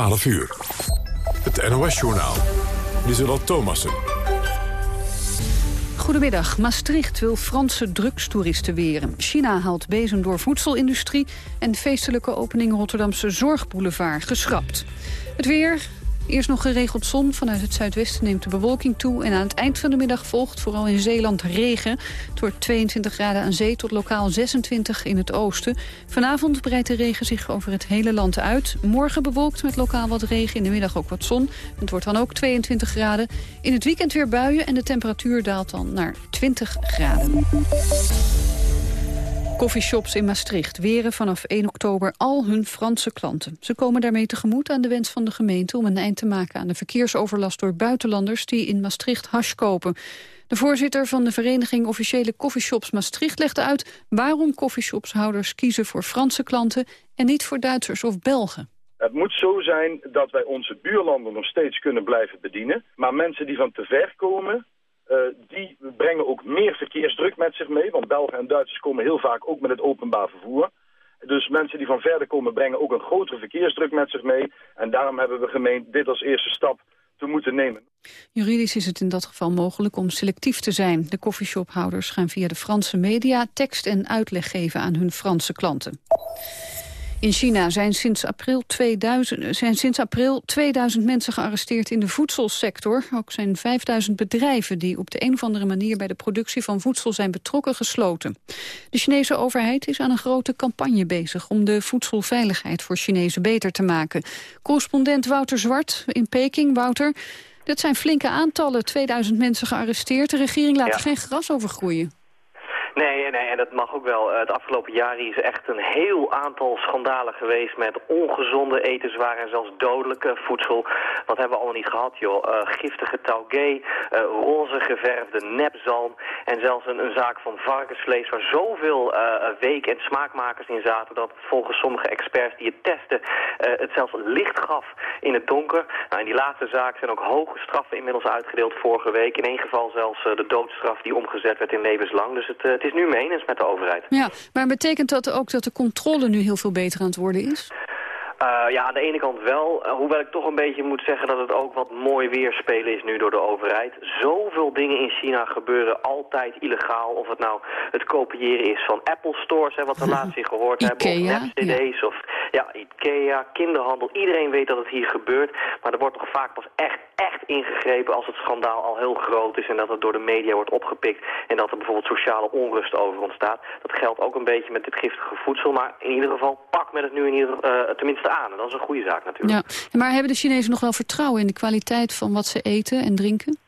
12 uur. Het NOS-journaal. Lieselot Thomassen. Goedemiddag. Maastricht wil Franse drugstoeristen weren. China haalt bezem door voedselindustrie... en feestelijke opening Rotterdamse Zorgboulevard geschrapt. Het weer, Eerst nog geregeld zon. Vanuit het zuidwesten neemt de bewolking toe. En aan het eind van de middag volgt vooral in Zeeland regen. Het wordt 22 graden aan zee tot lokaal 26 in het oosten. Vanavond breidt de regen zich over het hele land uit. Morgen bewolkt met lokaal wat regen. In de middag ook wat zon. Het wordt dan ook 22 graden. In het weekend weer buien en de temperatuur daalt dan naar 20 graden. Coffeeshops in Maastricht weren vanaf 1 oktober al hun Franse klanten. Ze komen daarmee tegemoet aan de wens van de gemeente om een eind te maken aan de verkeersoverlast door buitenlanders die in Maastricht hash kopen. De voorzitter van de vereniging Officiële Coffeeshops Maastricht legde uit waarom coffeeshopshouders kiezen voor Franse klanten en niet voor Duitsers of Belgen. Het moet zo zijn dat wij onze buurlanden nog steeds kunnen blijven bedienen. Maar mensen die van te ver komen, uh, die brengen ook meer verkeersdruk met zich mee. Want Belgen en Duitsers komen heel vaak ook met het openbaar vervoer. Dus mensen die van verder komen brengen ook een grotere verkeersdruk met zich mee. En daarom hebben we gemeend dit als eerste stap te moeten nemen. Juridisch is het in dat geval mogelijk om selectief te zijn. De koffieshophouders gaan via de Franse media tekst en uitleg geven aan hun Franse klanten. In China zijn sinds april, 2000, zijn sinds april 2000 mensen gearresteerd in de voedselsector. Ook zijn 5000 bedrijven die op de een of andere manier bij de productie van voedsel zijn betrokken gesloten. De Chinese overheid is aan een grote campagne bezig om de voedselveiligheid voor Chinezen beter te maken. Correspondent Wouter Zwart in Peking. Wouter, dat zijn flinke aantallen, 2000 mensen gearresteerd. De regering laat er geen gras over groeien. Nee, nee, en dat mag ook wel. Het afgelopen jaar is echt een heel aantal schandalen geweest met ongezonde etenswaren en zelfs dodelijke voedsel. Wat hebben we allemaal niet gehad, joh. Uh, giftige taugé, uh, roze geverfde nepzalm en zelfs een, een, zaak van varkensvlees waar zoveel week- en smaakmakers in zaten dat volgens sommige experts die het testen het zelfs licht gaf in het donker. Nou, in die laatste zaak zijn ook hoge straffen inmiddels uitgedeeld vorige week. In één geval zelfs de doodstraf die omgezet werd in levenslang. Dus het, het is nu menens met de overheid. Ja, maar betekent dat ook dat de controle nu heel veel beter aan het worden is? Uh, ja, aan de ene kant wel. Uh, hoewel ik toch een beetje moet zeggen dat het ook wat mooi weerspelen is nu door de overheid. Zoveel dingen in China gebeuren altijd illegaal. Of het nou het kopiëren is van Apple stores, hè, wat we laatst hier gehoord hebben. Of nep-cd's, of ja, Ikea, kinderhandel. Iedereen weet dat het hier gebeurt. Maar er wordt toch vaak pas echt, echt ingegrepen als het schandaal al heel groot is. En dat het door de media wordt opgepikt. En dat er bijvoorbeeld sociale onrust over ontstaat. Dat geldt ook een beetje met dit giftige voedsel. Maar in ieder geval pak met het nu in ieder, uh, tenminste aan. En dat is een goede zaak natuurlijk. Ja. Maar hebben de Chinezen nog wel vertrouwen in de kwaliteit van wat ze eten en drinken?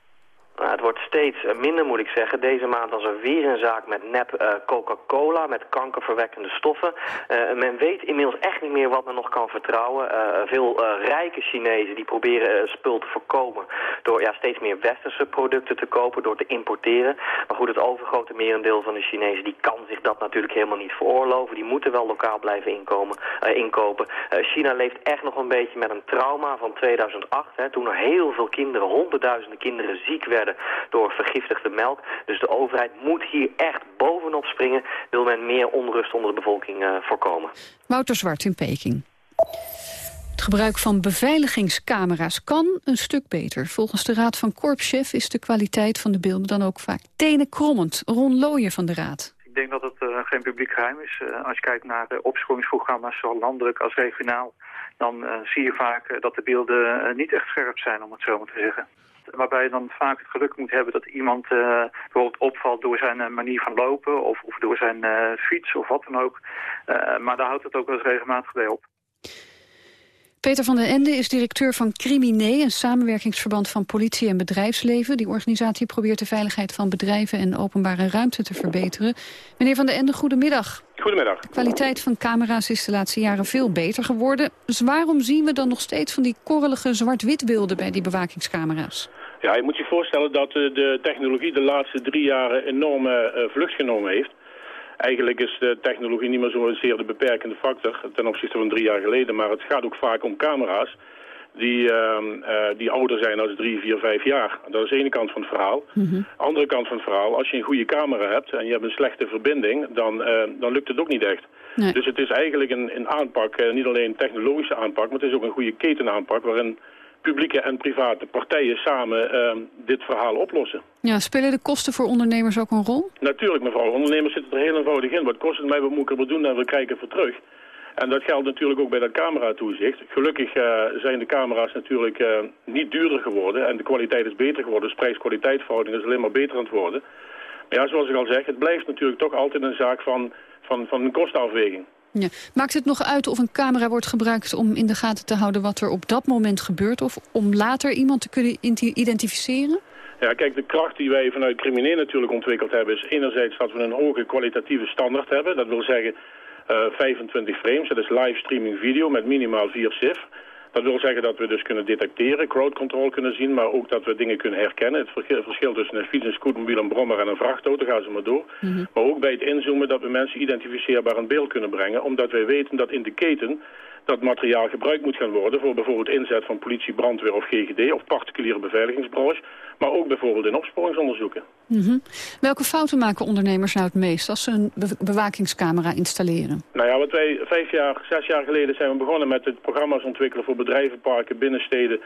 Nou, het wordt steeds eh, minder, moet ik zeggen. Deze maand was er weer een zaak met nep uh, Coca-Cola, met kankerverwekkende stoffen. Uh, men weet inmiddels echt niet meer wat men nog kan vertrouwen. Veel rijke Chinezen die proberen spul te voorkomen door ja, steeds meer westerse producten te kopen, door te importeren. Maar goed, het overgrote merendeel van de Chinezen die kan zich dat natuurlijk helemaal niet veroorloven. Die moeten wel lokaal blijven inkomen, inkopen. China leeft echt nog een beetje met een trauma van 2008, hè, toen er heel veel kinderen, honderdduizenden kinderen ziek werden door vergiftigde melk. Dus de overheid moet hier echt bovenop springen. Wil men meer onrust onder de bevolking uh, voorkomen. Wouter Zwart in Peking. Het gebruik van beveiligingscamera's kan een stuk beter. Volgens de Raad van Korpschef is de kwaliteit van de beelden dan ook vaak tenenkrommend. Ron Looyen van de Raad. Ik denk dat het uh, geen publiek geheim is. Uh, als je kijkt naar uh, opsporingsprogramma's, zowel landelijk als regionaal... dan zie je vaak dat de beelden niet echt scherp zijn, om het zo maar te zeggen waarbij je dan vaak het geluk moet hebben dat iemand uh, bijvoorbeeld opvalt door zijn uh, manier van lopen of, of door zijn uh, fiets of wat dan ook. maar daar houdt het ook wel eens regelmatig bij op. Peter van den Ende is directeur van Criminee, een samenwerkingsverband van politie en bedrijfsleven. Die organisatie probeert de veiligheid van bedrijven en openbare ruimte te verbeteren. Meneer van den Ende, goedemiddag. Goedemiddag. De kwaliteit van camera's is de laatste jaren veel beter geworden. Dus waarom zien we dan nog steeds van die korrelige zwart-wit beelden bij die bewakingscamera's? Ja, je moet je voorstellen dat eh, de technologie de laatste drie jaren enorme eh, vlucht genomen heeft. Eigenlijk is de technologie niet meer zozeer de beperkende factor ten opzichte van drie jaar geleden, maar het gaat ook vaak om camera's die, ehm, eh, die ouder zijn dan drie, vier, vijf jaar. Dat is de ene kant van het verhaal. Mhm. Andere kant van het verhaal, als je een goede camera hebt en je hebt een slechte verbinding, dan, eh, dan lukt het ook niet echt. Nee. Dus het is eigenlijk een, een aanpak, eh, niet alleen een technologische aanpak, maar het is ook een goede ketenaanpak waarin publieke en private partijen samen ehm, dit verhaal oplossen. Ja, spelen de kosten voor ondernemers ook een rol? Natuurlijk mevrouw, ondernemers zitten er heel eenvoudig in. Wat kost het mij, wat moet ik ervoor doen en we kijken voor terug. En dat geldt natuurlijk ook bij dat cameratoezicht. Gelukkig eh, zijn de camera's natuurlijk eh, niet duurder geworden en de kwaliteit is beter geworden. Dus prijs-kwaliteitverhouding is alleen maar beter aan het worden. Maar ja, zoals ik al zeg, het blijft natuurlijk toch altijd een zaak van, van, van een kostenafweging. Maakt het nog uit of een camera wordt gebruikt om in de gaten te houden wat er op dat moment gebeurt? Of om later iemand te kunnen identificeren? Ja, kijk, de kracht die wij vanuit crimineel natuurlijk ontwikkeld hebben... is enerzijds dat we een hoge kwalitatieve standaard hebben. Dat wil zeggen eh 25 frames, dat is livestreaming video met minimaal 4 SIF. Dat wil zeggen dat we dus kunnen detecteren, crowd control kunnen zien... maar ook dat we dingen kunnen herkennen. Het verschil tussen een fiets, een scootmobiel, een brommer en een vrachtauto... gaan ze maar door. Maar ook bij het inzoomen dat we mensen identificeerbaar in beeld kunnen brengen... omdat wij weten dat in de keten dat materiaal gebruikt moet gaan worden... voor bijvoorbeeld inzet van politie, brandweer of GGD... of particuliere beveiligingsbranche... maar ook bijvoorbeeld in opsporingsonderzoeken. Mhm. Welke fouten maken ondernemers nou het meest als ze een be- bewakingscamera installeren? Nou ja, wat wij vijf jaar, zes jaar geleden zijn we begonnen met het programma's ontwikkelen voor bedrijvenparken, binnensteden.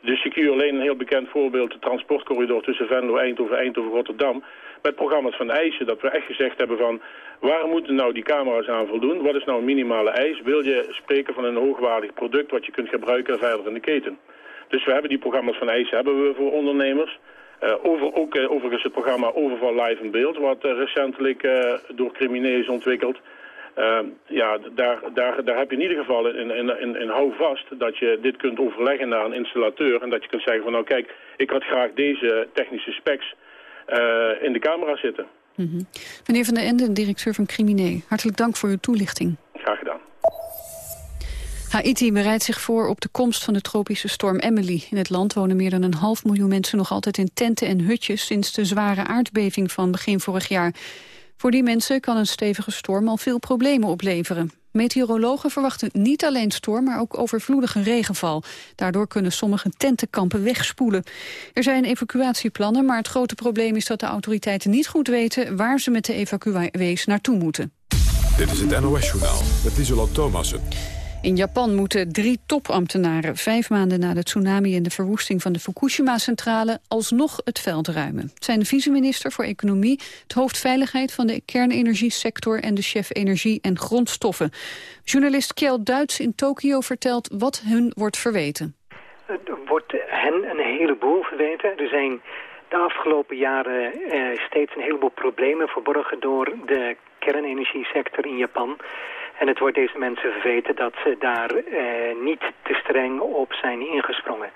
De Secure Lane, een heel bekend voorbeeld, de transportcorridor tussen Venlo, Eindhoven, Eindhoven, Rotterdam. Met programma's van eisen, dat we echt gezegd hebben van waar moeten nou die camera's aan voldoen? Wat is nou een minimale eis? Wil je spreken van een hoogwaardig product wat je kunt gebruiken verder in de keten? Dus we hebben die programma's van eisen hebben we voor ondernemers. Eh, over, ook eh, overigens het programma Overval Live in Beeld, wat eh, recentelijk door criminelen is ontwikkeld. Ja, daar, daar, daar heb je in ieder geval in, in, in, in hou vast dat je dit kunt overleggen naar een installateur. En dat je kunt zeggen van nou kijk, ik had graag deze technische specs in de camera zitten. Mhm. Meneer Van der Ende, directeur van Criminee, hartelijk dank voor uw toelichting. Graag gedaan. Haiti bereidt zich voor op de komst van de tropische storm Emily. In het land wonen meer dan een half miljoen mensen nog altijd in tenten en hutjes... sinds de zware aardbeving van begin vorig jaar. Voor die mensen kan een stevige storm al veel problemen opleveren. Meteorologen verwachten niet alleen storm, maar ook overvloedige regenval. Daardoor kunnen sommige tentenkampen wegspoelen. Er zijn evacuatieplannen, maar het grote probleem is dat de autoriteiten niet goed weten waar ze met de evacuees naartoe moeten. Dit is het NOS-journaal met Lieselot Thomassen. In Japan moeten drie topambtenaren vijf maanden na de tsunami en de verwoesting van de Fukushima-centrale alsnog het veld ruimen. Het zijn de vice-minister voor Economie, het hoofd Veiligheid van de kernenergiesector en de chef Energie en Grondstoffen. Journalist Kjell Duits in Tokio vertelt wat hun wordt verweten. Er wordt hen een heleboel verweten. Er zijn de afgelopen jaren eh, steeds een heleboel problemen verborgen door de kernenergiesector in Japan. En het wordt deze mensen verweten dat ze daar eh, niet te streng op zijn ingesprongen.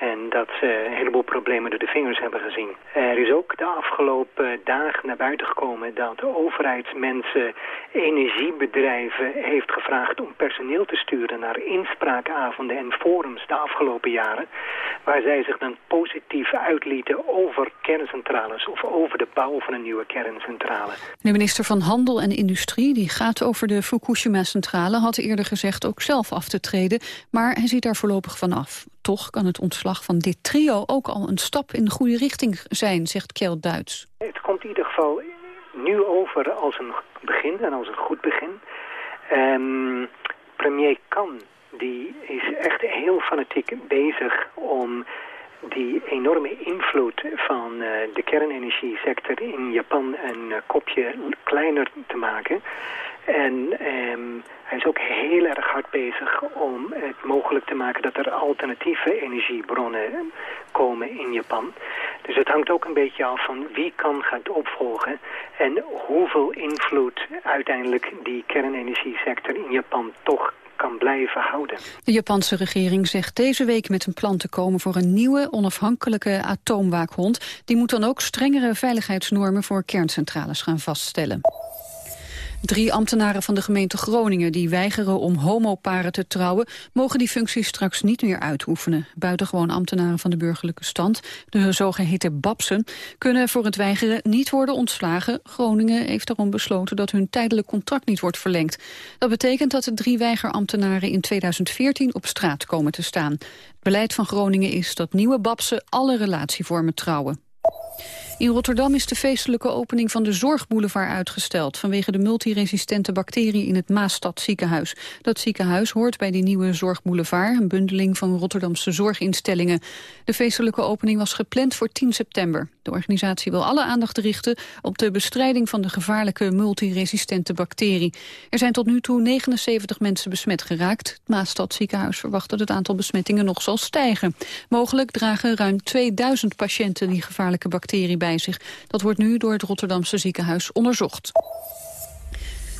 En dat ze een heleboel problemen door de vingers hebben gezien. Er is ook de afgelopen dagen naar buiten gekomen dat overheidsmensen energiebedrijven heeft gevraagd om personeel te sturen naar inspraakavonden en forums de afgelopen jaren. Waar zij zich dan positief uitlieten over kerncentrales of over de bouw van een nieuwe kerncentrale. De minister van Handel en Industrie, die gaat over de Fukushima-centrale, had eerder gezegd ook zelf af te treden, maar hij ziet daar voorlopig van af. Toch kan het ontslag van dit trio ook al een stap in de goede richting zijn, zegt Kjell Duits. Het komt in ieder geval nu over als een begin en als een goed begin. Um, premier Kan die is echt heel fanatiek bezig om die enorme invloed van uh, de kernenergiesector in Japan een uh, kopje kleiner te maken. En um, hij is ook heel erg hard bezig om het mogelijk te maken dat er alternatieve energiebronnen komen in Japan. Dus het hangt ook een beetje af van wie kan gaat opvolgen en hoeveel invloed uiteindelijk die kernenergiesector in Japan toch kan blijven houden. De Japanse regering zegt deze week met een plan te komen voor een nieuwe onafhankelijke atoomwaakhond. Die moet dan ook strengere veiligheidsnormen voor kerncentrales gaan vaststellen. Drie ambtenaren van de gemeente Groningen die weigeren om homoparen te trouwen... mogen die functie straks niet meer uitoefenen. Buitengewoon ambtenaren van de burgerlijke stand, de zogeheten babsen... kunnen voor het weigeren niet worden ontslagen. Groningen heeft daarom besloten dat hun tijdelijk contract niet wordt verlengd. Dat betekent dat de drie weigerambtenaren in 2014 op straat komen te staan. Het beleid van Groningen is dat nieuwe babsen alle relatievormen trouwen. In Rotterdam is de feestelijke opening van de Zorgboulevard uitgesteld... vanwege de multiresistente bacterie in het Maastad ziekenhuis. Dat ziekenhuis hoort bij die nieuwe Zorgboulevard... een bundeling van Rotterdamse zorginstellingen. De feestelijke opening was gepland voor 10 september. De organisatie wil alle aandacht richten op de bestrijding... van de gevaarlijke multiresistente bacterie. Er zijn tot nu toe 79 mensen besmet geraakt. Het Maastad ziekenhuis verwacht dat het aantal besmettingen nog zal stijgen. Mogelijk dragen ruim 2000 patiënten die gevaarlijke bacterie bij zich. Dat wordt nu door het Rotterdamse ziekenhuis onderzocht.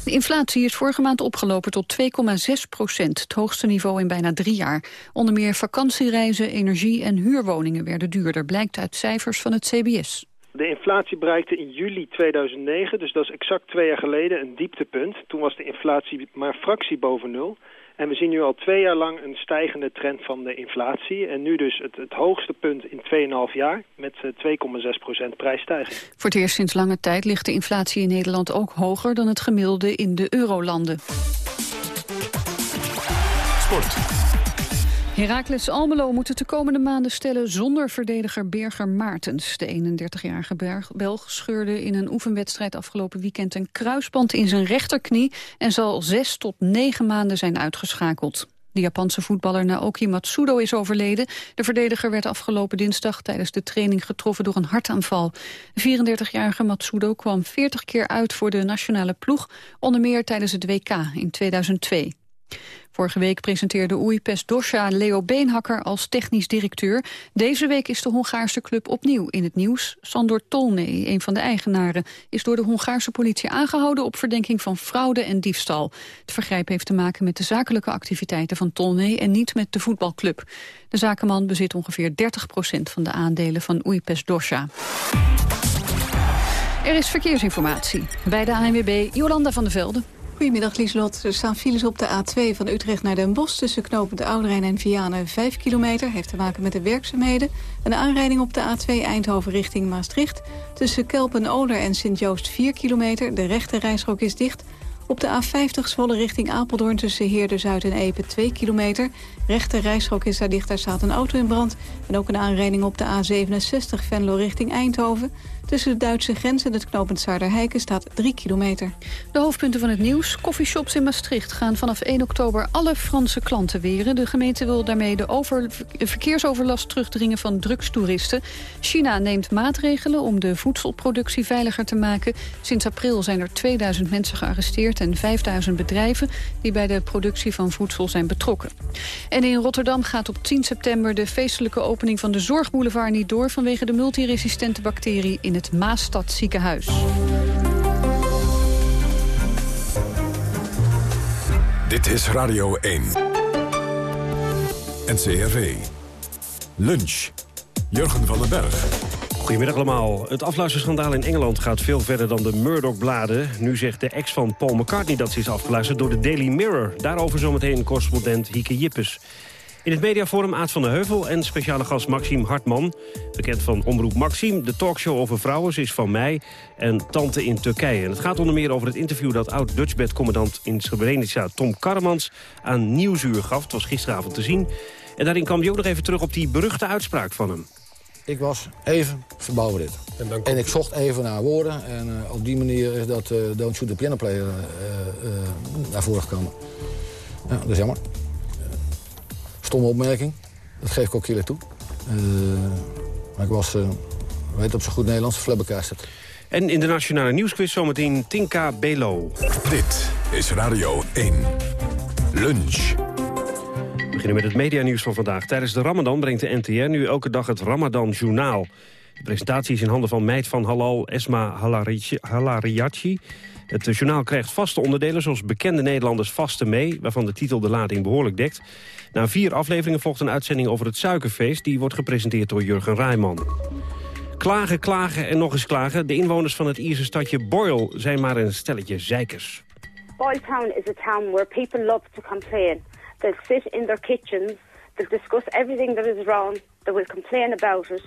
De inflatie is vorige maand opgelopen tot 2,6 procent, het hoogste niveau in bijna drie jaar. Onder meer vakantiereizen, energie en huurwoningen werden duurder, blijkt uit cijfers van het CBS. De inflatie bereikte in juli 2009, dus dat is exact twee jaar geleden, een dieptepunt. Toen was de inflatie maar fractie boven nul. En we zien nu al twee jaar lang een stijgende trend van de inflatie. En nu dus het, het hoogste punt in 2,5 jaar met 2,6% eh, prijsstijging. Voor het eerst sinds lange tijd ligt de inflatie in Nederland ook hoger dan het gemiddelde in de eurolanden. Sport. Heracles Almelo moet het de komende maanden stellen zonder verdediger Berger Maartens. De 31-jarige Belg scheurde in een oefenwedstrijd afgelopen weekend een kruisband in zijn rechterknie en zal zes tot negen maanden zijn uitgeschakeld. De Japanse voetballer Naoki Matsudo is overleden. De verdediger werd afgelopen dinsdag tijdens de training getroffen door een hartaanval. De 34-jarige Matsudo kwam 40 keer uit voor de nationale ploeg, onder meer tijdens het WK in 2002. Vorige week presenteerde Oeipes Dosha Leo Beenhakker als technisch directeur. Deze week is de Hongaarse club opnieuw in het nieuws. Sandor Tolnay, een van de eigenaren, is door de Hongaarse politie aangehouden op verdenking van fraude en diefstal. Het vergrijp heeft te maken met de zakelijke activiteiten van Tolnay en niet met de voetbalclub. De zakenman bezit ongeveer 30% van de aandelen van Oeipes Dosha. Er is verkeersinformatie bij de ANWB Jolanda van der Velde. Goedemiddag Lieslot. Er staan files op de A2 van Utrecht naar Den Bosch... tussen knopend Ouderijn en Vianen 5 kilometer. Heeft te maken met de werkzaamheden. Een aanrijding op de A2 Eindhoven richting Maastricht. Tussen Kelpen-Oder en Sint-Joost 4 kilometer. De rechte reisrook is dicht. Op de A50 Zwolle richting Apeldoorn tussen Heerde, Zuid en Epe 2 kilometer. Rechte reisrook is daar dicht, daar staat een auto in brand. En ook een aanrijding op de A67 Venlo richting Eindhoven. Tussen de Duitse grens en het knooppunt Saarderheiken staat 3 kilometer. De hoofdpunten van het nieuws. Coffeeshops in Maastricht gaan vanaf 1 oktober alle Franse klanten weren. De gemeente wil daarmee de over, verkeersoverlast terugdringen van drugstoeristen. China neemt maatregelen om de voedselproductie veiliger te maken. Sinds april zijn er 2000 mensen gearresteerd en 5000 bedrijven... die bij de productie van voedsel zijn betrokken. En in Rotterdam gaat op 10 september de feestelijke opening van de Zorgboulevard niet door... vanwege de multiresistente bacterie in het Maastad ziekenhuis. Dit is Radio 1. NCRV. Lunch. Jurgen van den Berg. Goedemiddag allemaal. Het afluisterschandaal in Engeland gaat veel verder dan de Murdoch-bladen. Nu zegt de ex van Paul McCartney dat ze is afgeluisterd door de Daily Mirror. Daarover zometeen correspondent Hieke Jippes. In het mediaforum Aad van de Heuvel en speciale gast Maxime Hartman. Bekend van Omroep Maxime. De talkshow over vrouwen is van mij en Tante in Turkije. En het gaat onder meer over het interview dat oud-Dutchbed-commandant in Srebrenica... Tom Karremans aan Nieuwsuur gaf. Het was gisteravond te zien. En daarin kwam hij ook nog even terug op die beruchte uitspraak van hem. Ik was even verbouwereerd. En, en ik zocht even naar woorden. En uh, op die manier is dat uh, Don't Shoot the Piano Player uh, naar voren gekomen. Ja, dat is jammer. Stomme opmerking. Dat geef ik ook jullie toe. maar ik was, weet op zo goed Nederlands, flabbergasted. En in de Nationale Nieuwsquiz zometeen Tinka Belo. Dit is Radio 1. Lunch. We beginnen met het medianieuws van vandaag. Tijdens de Ramadan brengt de NTR nu elke dag het Ramadan Journaal. De presentatie is in handen van meid van Halal Esma Halariachi. Het journaal krijgt vaste onderdelen zoals bekende Nederlanders vasten mee... waarvan de titel de lading behoorlijk dekt. Na vier afleveringen volgt een uitzending over het suikerfeest... die wordt gepresenteerd door Jurgen Rijman. Klagen, klagen en nog eens klagen. De inwoners van het Ierse stadje Boyle zijn maar een stelletje zeikers. Boyltown is a town where people love to complain. They'll sit in their kitchens, they'll discuss everything that is wrong, they will complain about it.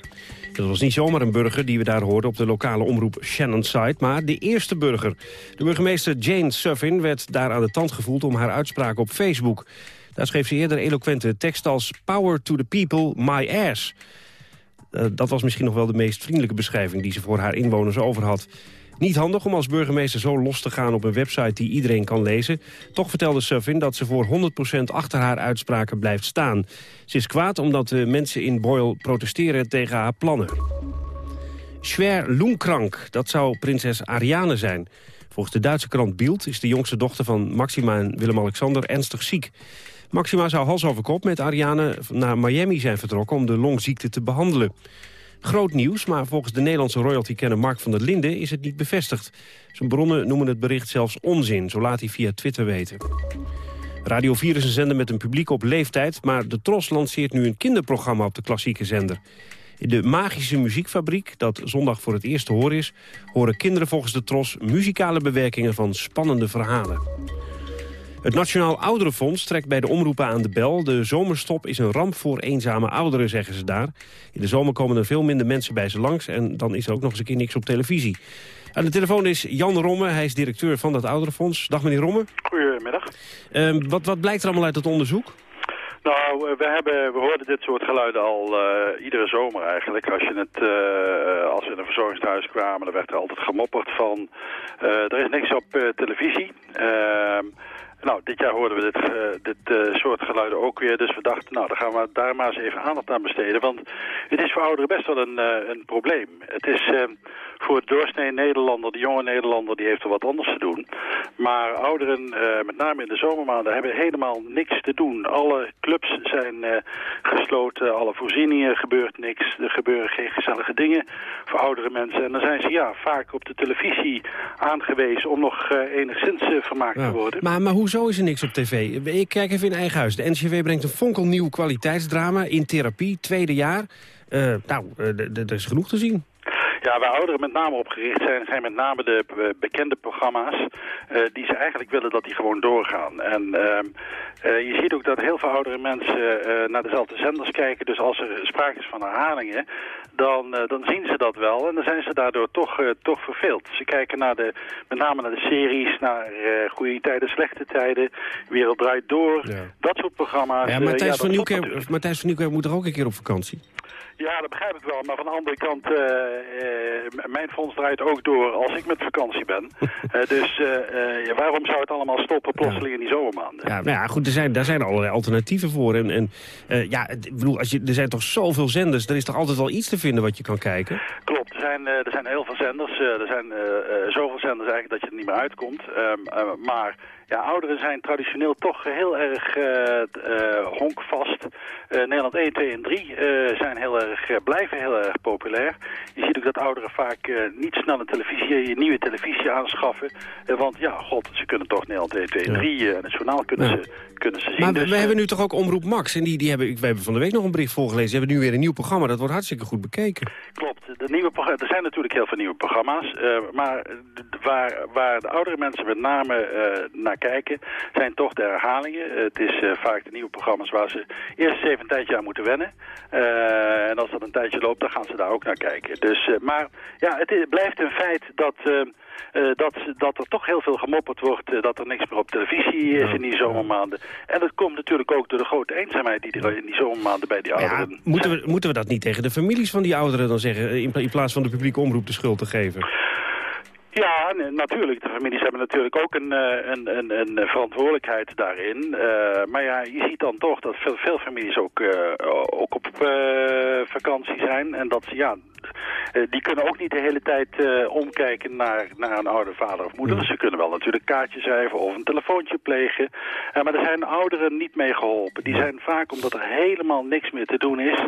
Dat was niet zomaar een burger die we daar hoorden op de lokale omroep Shannonside, maar de eerste burger. De burgemeester Jane Suffin werd daar aan de tand gevoeld om haar uitspraak op Facebook. Daar schreef ze eerder eloquente tekst als Power to the people, my ass. Uh, dat was misschien nog wel de meest vriendelijke beschrijving die ze voor haar inwoners over had. Niet handig om als burgemeester zo los te gaan op een website die iedereen kan lezen. Toch vertelde Suffin dat ze voor 100% achter haar uitspraken blijft staan. Ze is kwaad omdat de mensen in Boyle protesteren tegen haar plannen. Schwer Loenkrank, dat zou prinses Ariane zijn. Volgens de Duitse krant Bild is de jongste dochter van Maxima en Willem-Alexander ernstig ziek. Maxima zou hals over kop met Ariane naar Miami zijn vertrokken om de longziekte te behandelen. Groot nieuws, maar volgens de Nederlandse royalty-kenner Mark van der Linden is het niet bevestigd. Zijn bronnen noemen het bericht zelfs onzin, zo laat hij via Twitter weten. Radio 4 is een zender met een publiek op leeftijd... maar de Tros lanceert nu een kinderprogramma op de klassieke zender. In de magische muziekfabriek, dat zondag voor het eerst te horen is... horen kinderen volgens de Tros muzikale bewerkingen van spannende verhalen. Het Nationaal Ouderenfonds trekt bij de omroepen aan de bel. De zomerstop is een ramp voor eenzame ouderen, zeggen ze daar. In de zomer komen er veel minder mensen bij ze langs... en dan is er ook nog eens een keer niks op televisie. Aan de telefoon is Jan Romme, hij is directeur van dat Ouderenfonds. Dag meneer Romme. Goedemiddag. Uh, wat, wat blijkt er allemaal uit het onderzoek? Nou, we, hebben, we hoorden dit soort geluiden al uh, iedere zomer eigenlijk. Als, je het, uh, als we in een verzorgingshuis kwamen, dan werd er altijd gemopperd van... Uh, er is niks op televisie. Nou, dit jaar hoorden we dit, uh, dit uh, soort geluiden ook weer. Dus we dachten, nou, dan gaan we daar maar eens even aandacht aan besteden. Want het is voor ouderen best wel een, uh, een probleem. Het is voor het doorsnee Nederlander, de jonge Nederlander, die heeft er wat anders te doen. Maar ouderen, met name in de zomermaanden, hebben helemaal niks te doen. Alle clubs zijn gesloten, alle voorzieningen gebeurt niks. Er gebeuren geen gezellige dingen voor oudere mensen. En dan zijn ze ja, vaak op de televisie aangewezen om nog enigszins vermaakt te worden. Maar, maar hoe Hoezo is er niks op tv? Ik kijk even in eigen huis. De NCV brengt een fonkelnieuw kwaliteitsdrama in therapie, tweede jaar. Nou, er is genoeg te zien. Ja, waar ouderen met name op gericht zijn, zijn met name de bekende programma's uh, die ze eigenlijk willen dat die gewoon doorgaan. En uh, uh, je ziet ook dat heel veel oudere mensen naar dezelfde zenders kijken. Dus als er sprake is van herhalingen, dan, dan zien ze dat wel. En dan zijn ze daardoor toch, toch verveeld. Ze kijken naar de, met name naar de series, naar goede tijden, slechte tijden, Wereld draait door. Ja. Dat soort programma's. Ja, Matthijs, ja, van Nieuwkerk, Matthijs van Nieuwkerk moet er ook een keer op vakantie. Ja, dat begrijp ik wel. Maar van de andere kant, uh, uh, mijn fonds draait ook door als ik met vakantie ben. uh, dus ja, waarom zou het allemaal stoppen plotseling in die zomermaanden? Ja, nou ja, goed, er zijn, daar zijn allerlei alternatieven voor. En, en ja, ik bedoel, als je, er zijn toch zoveel zenders, er is toch altijd wel iets te vinden wat je kan kijken? Klopt, er zijn, er zijn heel veel zenders. er zijn zoveel zenders eigenlijk dat je er niet meer uitkomt. Ehm, maar ja, ouderen zijn traditioneel toch heel erg uh, uh, honkvast. Uh, Nederland 1, 2 en 3 zijn heel erg, blijven heel erg populair. Je ziet ook dat ouderen vaak niet snel een televisie, nieuwe televisie aanschaffen. want ja, god, ze kunnen toch Nederland 1, 2 en 3 en het journaal kunnen, ja. ze, kunnen ze zien. Maar dus, we hebben nu toch ook Omroep Max. En die, die hebben, we hebben van de week nog een bericht voorgelezen. Ze hebben nu weer een nieuw programma. Dat wordt hartstikke goed bekeken. Klopt. De nieuwe, er zijn natuurlijk heel veel nieuwe programma's. maar waar, waar de oudere mensen met name naar kijken zijn toch de herhalingen. Het is uh, vaak de nieuwe programma's waar ze eerst even een tijdje aan moeten wennen. Uh, en als dat een tijdje loopt, dan gaan ze daar ook naar kijken. Dus, uh, maar ja, het is, blijft een feit dat... Uh, dat, dat er toch heel veel gemopperd wordt uh, dat er niks meer op televisie is in die zomermaanden. En dat komt natuurlijk ook door de grote eenzaamheid die er in die zomermaanden bij die ouderen ja, moeten, we, moeten we dat niet tegen de families van die ouderen dan zeggen, in, in plaats van de publieke omroep de schuld te geven? Ja, natuurlijk. De families hebben natuurlijk ook een, een, een, een verantwoordelijkheid daarin. Uh, maar ja, je ziet dan toch dat veel, veel families ook, ook op vakantie zijn. En dat ze, ja, die kunnen ook niet de hele tijd omkijken naar, naar een oude vader of moeder. Ja. Ze kunnen wel natuurlijk kaartjes schrijven of een telefoontje plegen. maar er zijn ouderen niet mee geholpen. Die zijn vaak, omdat er helemaal niks meer te doen is...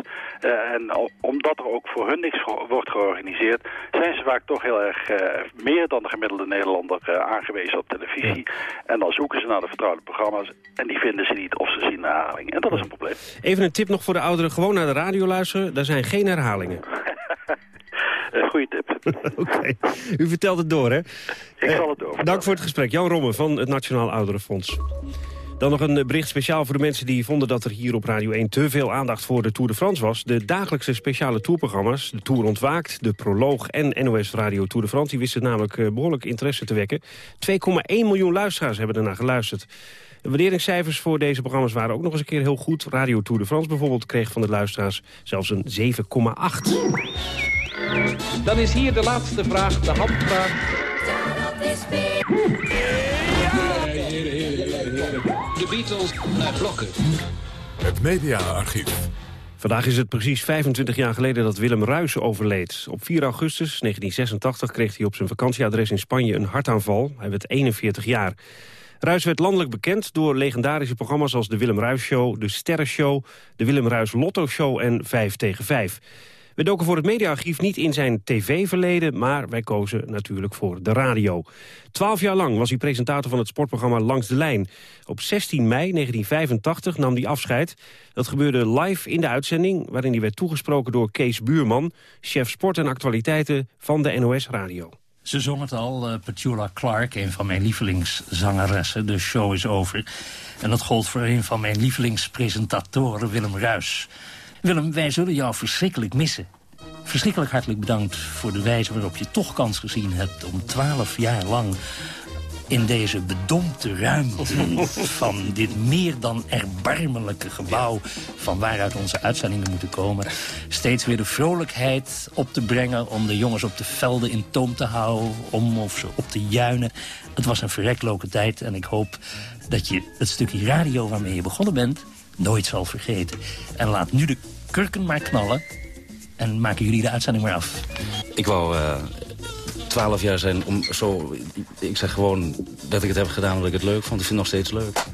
en omdat er ook voor hun niks wordt georganiseerd... zijn ze vaak toch heel erg meer dan de gemiddelde Nederlander aangewezen op televisie. En dan zoeken ze naar de vertrouwde programma's en die vinden ze niet of ze zien de herhaling. En dat is een probleem. Even een tip nog voor de ouderen. Gewoon naar de radio luisteren. Daar zijn geen herhalingen. Goede goede tip. Oké, u vertelt het door, hè? Ik zal het door. Dank voor het gesprek. Jan Romme van het Nationaal Ouderenfonds. Dan nog een bericht speciaal voor de mensen die vonden dat er hier op Radio 1 te veel aandacht voor de Tour de France was. De dagelijkse speciale tourprogramma's, de Tour Ontwaakt, de Proloog en NOS Radio Tour de France, die wisten namelijk eh, behoorlijk interesse te wekken. 2,1 miljoen luisteraars hebben ernaar geluisterd. De waarderingscijfers voor deze programma's waren ook nog eens een keer heel goed. Radio Tour de France bijvoorbeeld kreeg van de luisteraars zelfs een 7,8. Dan is hier de laatste vraag, de handvraag. De Beatles naar blokken. Het mediaarchief. Vandaag is het precies 25 jaar geleden dat Willem Ruijs overleed. Op 4 augustus 1986 kreeg hij op zijn vakantieadres in Spanje een hartaanval. Hij werd 41 jaar. Ruijs werd landelijk bekend door legendarische programma's als de Willem Ruijs Show, de Sterrenshow, de Willem Ruijs Lotto Show en 5 tegen 5. We doken voor het mediaarchief niet in zijn tv-verleden... maar wij kozen natuurlijk voor de radio. Twaalf jaar lang was hij presentator van het sportprogramma Langs de Lijn. Op 16 mei 1985 nam hij afscheid. Dat gebeurde live in de uitzending... waarin hij werd toegesproken door Kees Buurman... chef sport en actualiteiten van de NOS Radio. Ze zong het al, uh, Petula Clark, een van mijn lievelingszangeressen. De show is over. En dat gold voor een van mijn lievelingspresentatoren, Willem Ruis. Willem, wij zullen jou verschrikkelijk missen. Verschrikkelijk hartelijk bedankt voor de wijze waarop je toch kans gezien hebt... om twaalf jaar lang in deze bedompte ruimte van dit meer dan erbarmelijke gebouw... van waaruit onze uitzendingen moeten komen... steeds weer de vrolijkheid op te brengen... om de jongens op de velden in toom te houden, om of ze op te juinen. Het was een verrekloke tijd en ik hoop dat je het stukje radio waarmee je begonnen bent... nooit zal vergeten. En laat nu de kurken maar knallen en maken jullie de uitzending maar af. Ik wou uh, 12 jaar zijn om zo... Ik zeg gewoon dat ik het heb gedaan omdat ik het leuk vond. Ik vind het nog steeds leuk.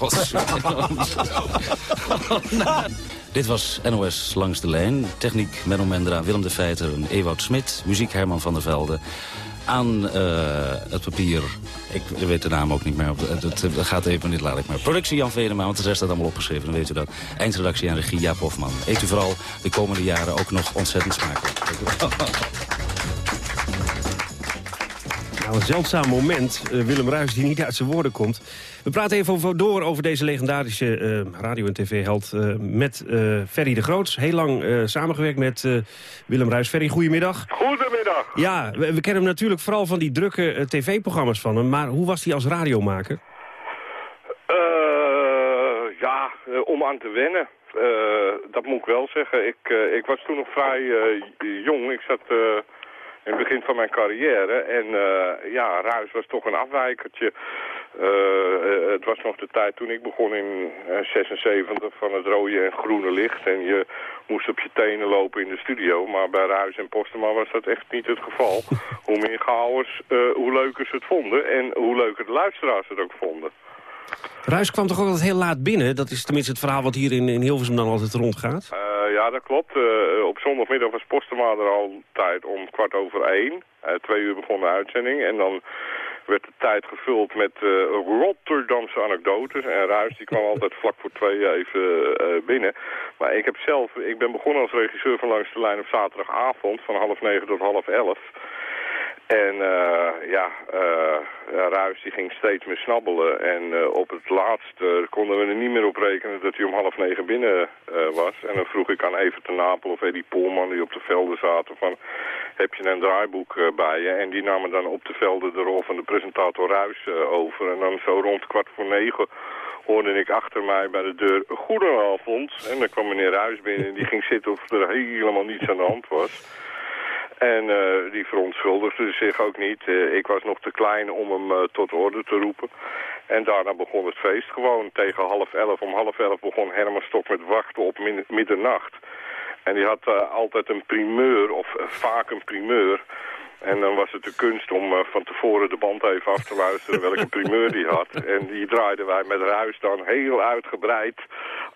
Dit was NOS Langs de Lijn. Techniek Menno Mendra, Willem de Feiter en Ewout Smit. Muziek Herman van der Velde. Aan uh, het papier, ik weet de naam ook niet meer, het, gaat even niet, laat ik maar. Productie Jan Vedema, want de rest staat allemaal opgeschreven, dan weet u dat. Eindredactie en regie Jaap Hofman. Eet u vooral de komende jaren ook nog ontzettend smakelijk. Nou, een zeldzaam moment. Uh, Willem Ruijs die niet uit zijn woorden komt. We praten even door over deze legendarische uh, radio- en tv-held uh, met Ferry de Groots. Heel lang samengewerkt met Willem Ruijs. Ferry, goedemiddag. Goedemiddag. Ja, we, we, kennen hem natuurlijk vooral van die drukke tv-programma's van hem. Maar hoe was hij als radiomaker? ja, om aan te wennen. dat moet ik wel zeggen. Ik, ik was toen nog vrij jong. Ik zat in het begin van mijn carrière. En uh, ja, Ruis was toch een afwijkertje. Uh, het was nog de tijd toen ik begon in 76 van het rode en groene licht. En je moest op je tenen lopen in de studio. Maar bij Ruis en Postema was dat echt niet het geval. hoe meer chaos, hoe leuker ze het vonden. En hoe leuker de luisteraars het ook vonden. Ruis kwam toch ook altijd heel laat binnen? Dat is tenminste het verhaal wat hier in, in Hilversum dan altijd rondgaat. Uh, ja, dat klopt. Uh, op zondagmiddag was Postema er altijd om kwart over één. Uh, twee uur begon de uitzending. En dan werd de tijd gevuld met Rotterdamse anekdotes. En Ruis die kwam altijd vlak voor twee even binnen. Maar ik heb zelf, ik ben begonnen als regisseur van Langs de Lijn op zaterdagavond van half negen tot half elf. En uh, ja, uh, Ruis die ging steeds meer snabbelen. En op het laatst konden we er niet meer op rekenen dat hij om half negen binnen was. En dan vroeg ik aan Evert de Napel of Eddie Polman die op de velden zaten van... heb je een draaiboek bij je? En die namen dan op de velden de rol van de presentator Ruis over. En dan zo rond kwart voor negen hoorde ik achter mij bij de deur goedenavond. En dan kwam meneer Ruis binnen en die ging zitten of er helemaal niets aan de hand was... En uh, die verontschuldigde zich ook niet. Uh, ik was nog te klein om hem uh, tot orde te roepen. En daarna begon het feest gewoon tegen half elf. Om half elf begon Herman Stok met wachten op middernacht. En die had altijd een primeur, of vaak een primeur. En dan was het de kunst om uh, van tevoren de band even af te luisteren welke primeur die had. En die draaiden wij met Ruis dan heel uitgebreid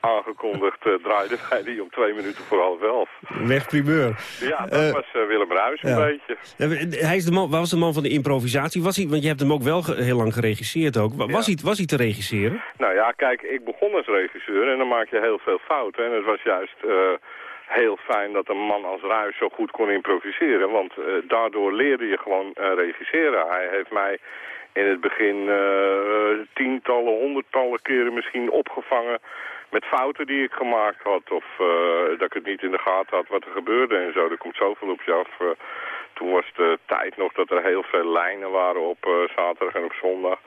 aangekondigd. Uh, draaiden wij die om twee minuten voor half elf. Weg primeur. Ja, dat uh, was Willem Ruis een beetje. Hij is de man, was de man van de improvisatie. Was hij, want je hebt hem ook wel heel lang geregisseerd ook. Was, ja. hij, was hij te regisseren? Nou ja, kijk, ik begon als regisseur en dan maak je heel veel fouten. En het was juist heel fijn dat een man als Ruijs zo goed kon improviseren. Want daardoor leerde je gewoon regisseren. Hij heeft mij in het begin tientallen, honderdtallen keren misschien opgevangen met fouten die ik gemaakt had. Of dat ik het niet in de gaten had wat er gebeurde en zo. Er komt zoveel op je af. toen was de tijd nog dat er heel veel lijnen waren op zaterdag en op zondag.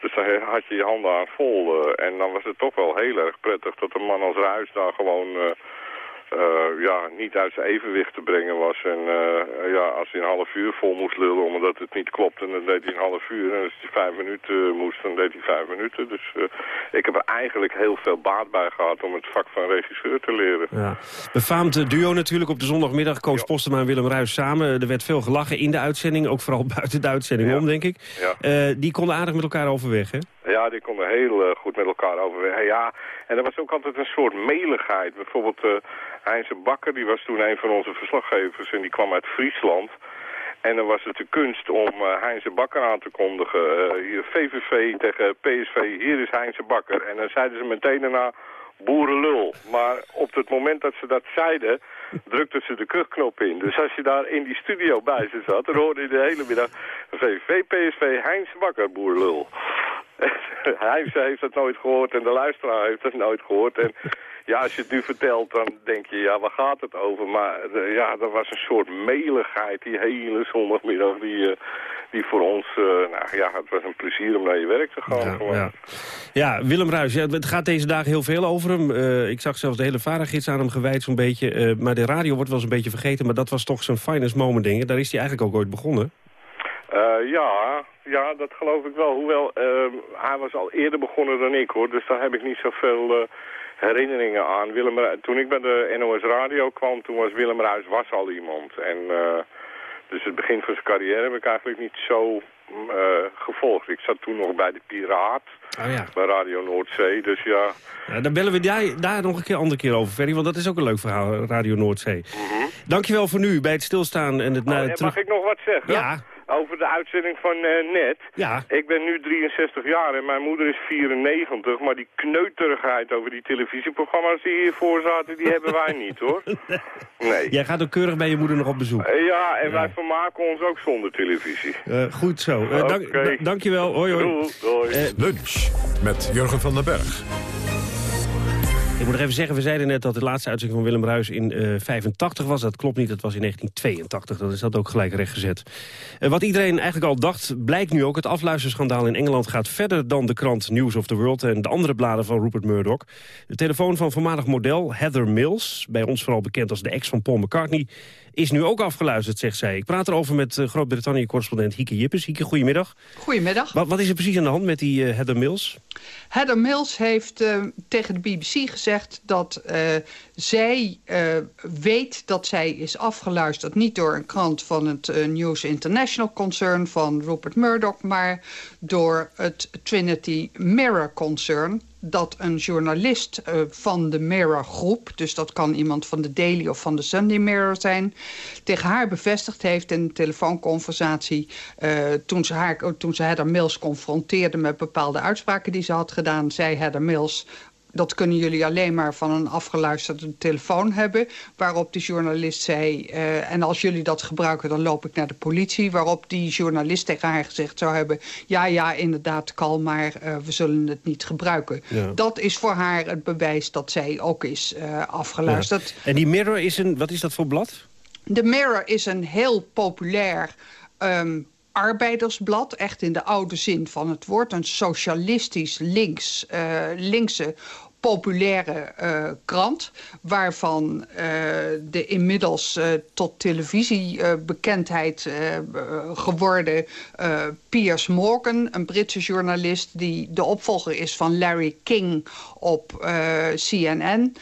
Dus daar had je je handen aan vol. Uh, en dan was het toch wel heel erg prettig dat een man als Ruis daar gewoon... Uh, uh, ja, niet uit zijn evenwicht te brengen was. En uh, ja, als hij een half uur vol moest lullen omdat het niet klopt, dan deed hij een half uur. En als hij vijf minuten moest, dan deed hij vijf minuten. Dus uh, ik heb er eigenlijk heel veel baat bij gehad om het vak van regisseur te leren. Ja. Befaamd duo natuurlijk op de zondagmiddag, Koos ja. Postema en Willem Ruijs samen. Er werd veel gelachen in de uitzending, ook vooral buiten de uitzending ja. om, denk ik. Ja. die konden aardig met elkaar overweg, hè? Ja, die konden heel goed met elkaar overweg. Ja, en er was ook altijd een soort meligheid. Bijvoorbeeld uh, Heinze Bakker, die was toen een van onze verslaggevers en die kwam uit Friesland. En dan was het de kunst om uh, Heinze Bakker aan te kondigen. VVV tegen PSV, hier is Heinze Bakker. En dan zeiden ze meteen daarna boerenlul. Maar op het moment dat ze dat zeiden, drukten ze de kuchknop in. Dus als je daar in die studio bij ze zat, dan hoorde je de hele middag VVV, PSV, Heinze Bakker, boerenlul. Heinze heeft dat nooit gehoord en de luisteraar heeft het nooit gehoord. En ja, als je het nu vertelt, dan denk je, ja, waar gaat het over? Maar de, ja, er was een soort meligheid die hele zondagmiddag die, uh, die voor ons, uh, nou ja, het was een plezier om naar je werk te gaan. Ja, ja. ja Willem Ruijs, ja, het gaat deze dagen heel veel over hem. Ik zag zelfs de hele vadergids aan hem gewijd zo'n beetje. maar de radio wordt wel eens een beetje vergeten, maar dat was toch zijn finest moment, dingen. Daar is hij eigenlijk ook ooit begonnen. Ja, ja, dat geloof ik wel. Hoewel, hij was al eerder begonnen dan ik, hoor. Dus daar heb ik niet zoveel herinneringen aan. Willem, toen ik bij de NOS Radio kwam, toen was Willem Ruijs was al iemand. En uh, dus het begin van zijn carrière heb ik eigenlijk niet zo uh, gevolgd. Ik zat toen nog bij de Piraat, oh ja. bij Radio Noordzee, dus ja... ja dan bellen we daar, daar nog een keer andere keer over, Ferry, want dat is ook een leuk verhaal, Radio Noordzee. Mm -hmm. Dankjewel voor nu, bij het stilstaan en het... Oh, terug... Mag ik nog wat zeggen? Ja over de uitzending van uh, net. Ja. Ik ben nu 63 jaar en mijn moeder is 94, maar die kneuterigheid over die televisieprogramma's die hiervoor zaten, die hebben wij niet hoor. Nee. Jij gaat ook keurig bij je moeder nog op bezoek. Uh, ja, en ja. wij vermaken ons ook zonder televisie. Uh, goed zo. Okay. Dank, dankjewel. Hoi hoi. Doei, doei. Lunch met Jurgen van den Berg. Ik moet nog even zeggen, we zeiden net dat de laatste uitzending van Willem Ruijs in uh, 85 was. Dat klopt niet, dat was in 1982. Dat is dat ook gelijk rechtgezet. Uh, wat iedereen eigenlijk al dacht, blijkt nu ook. Het afluisterschandaal in Engeland gaat verder dan de krant News of the World... en de andere bladen van Rupert Murdoch. De telefoon van voormalig model Heather Mills... bij ons vooral bekend als de ex van Paul McCartney... is nu ook afgeluisterd, zegt zij. Ik praat erover met uh, Groot-Brittannië-correspondent Hieke Jippes. Hieke, goedemiddag. Goedemiddag. Wat, wat, is er precies aan de hand met die uh, Heather Mills? Heather Mills heeft uh, tegen de BBC gezegd dat zij weet dat zij is afgeluisterd... niet door een krant van het News International Concern van Rupert Murdoch... maar door het Trinity Mirror Concern dat een journalist uh, van de Mirror groep... dus dat kan iemand van de Daily of van de Sunday Mirror zijn... tegen haar bevestigd heeft in een telefoonconversatie... Uh, toen, ze haar, toen ze Heather Mills confronteerde met bepaalde uitspraken die ze had gedaan... zei Heather Mills dat kunnen jullie alleen maar van een afgeluisterde telefoon hebben. Waarop de journalist zei, uh, en als jullie dat gebruiken, dan loop ik naar de politie. Waarop die journalist tegen haar gezegd zou hebben, ja, ja, inderdaad, kalm maar, uh, we zullen het niet gebruiken. Ja. Dat is voor haar het bewijs dat zij ook is uh, afgeluisterd. Ja. En die Mirror is een, wat is dat voor blad? De Mirror is een heel populair... Um, arbeidersblad, echt in de oude zin van het woord. Een socialistisch links, uh, linkse populaire uh, krant... waarvan uh, de inmiddels uh, tot televisiebekendheid geworden Piers Morgan... een Britse journalist die de opvolger is van Larry King op CNN...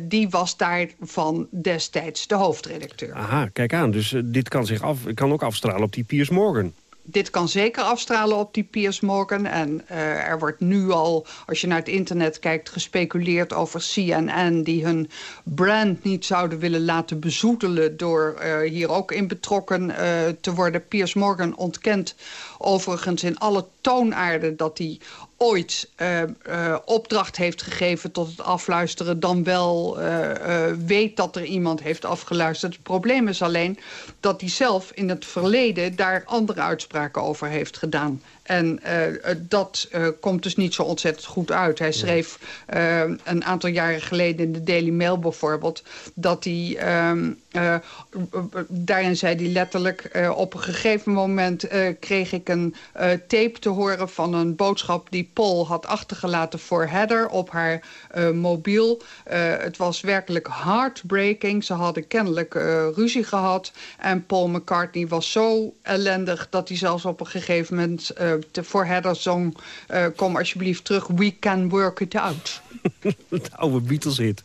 die was daarvan destijds de hoofdredacteur. Aha, kijk aan. Dus dit kan, zich af, kan ook afstralen op die Piers Morgan dit kan zeker afstralen op die Piers Morgan. En uh, er wordt nu al, als je naar het internet kijkt, gespeculeerd over CNN... die hun brand niet zouden willen laten bezoedelen... door uh, hier ook in betrokken uh, te worden. Piers Morgan ontkent overigens in alle toonaarden dat hij ooit uh, uh, opdracht heeft gegeven tot het afluisteren... dan wel uh, weet dat er iemand heeft afgeluisterd. Het probleem is alleen dat hij zelf in het verleden... daar andere uitspraken over heeft gedaan. En uh, dat uh, komt dus niet zo ontzettend goed uit. Hij schreef uh, een aantal jaren geleden in de Daily Mail bijvoorbeeld... dat hij, daarin zei hij letterlijk... op een gegeven moment kreeg ik een tape te horen van een boodschap... die Paul had achtergelaten voor Heather op haar mobiel. het was werkelijk heartbreaking. Ze hadden kennelijk ruzie gehad. En Paul McCartney was zo ellendig dat hij zelfs op een gegeven moment voor Heather zong... Uh, kom alsjeblieft terug, we can work it out. het oude Beatles hit.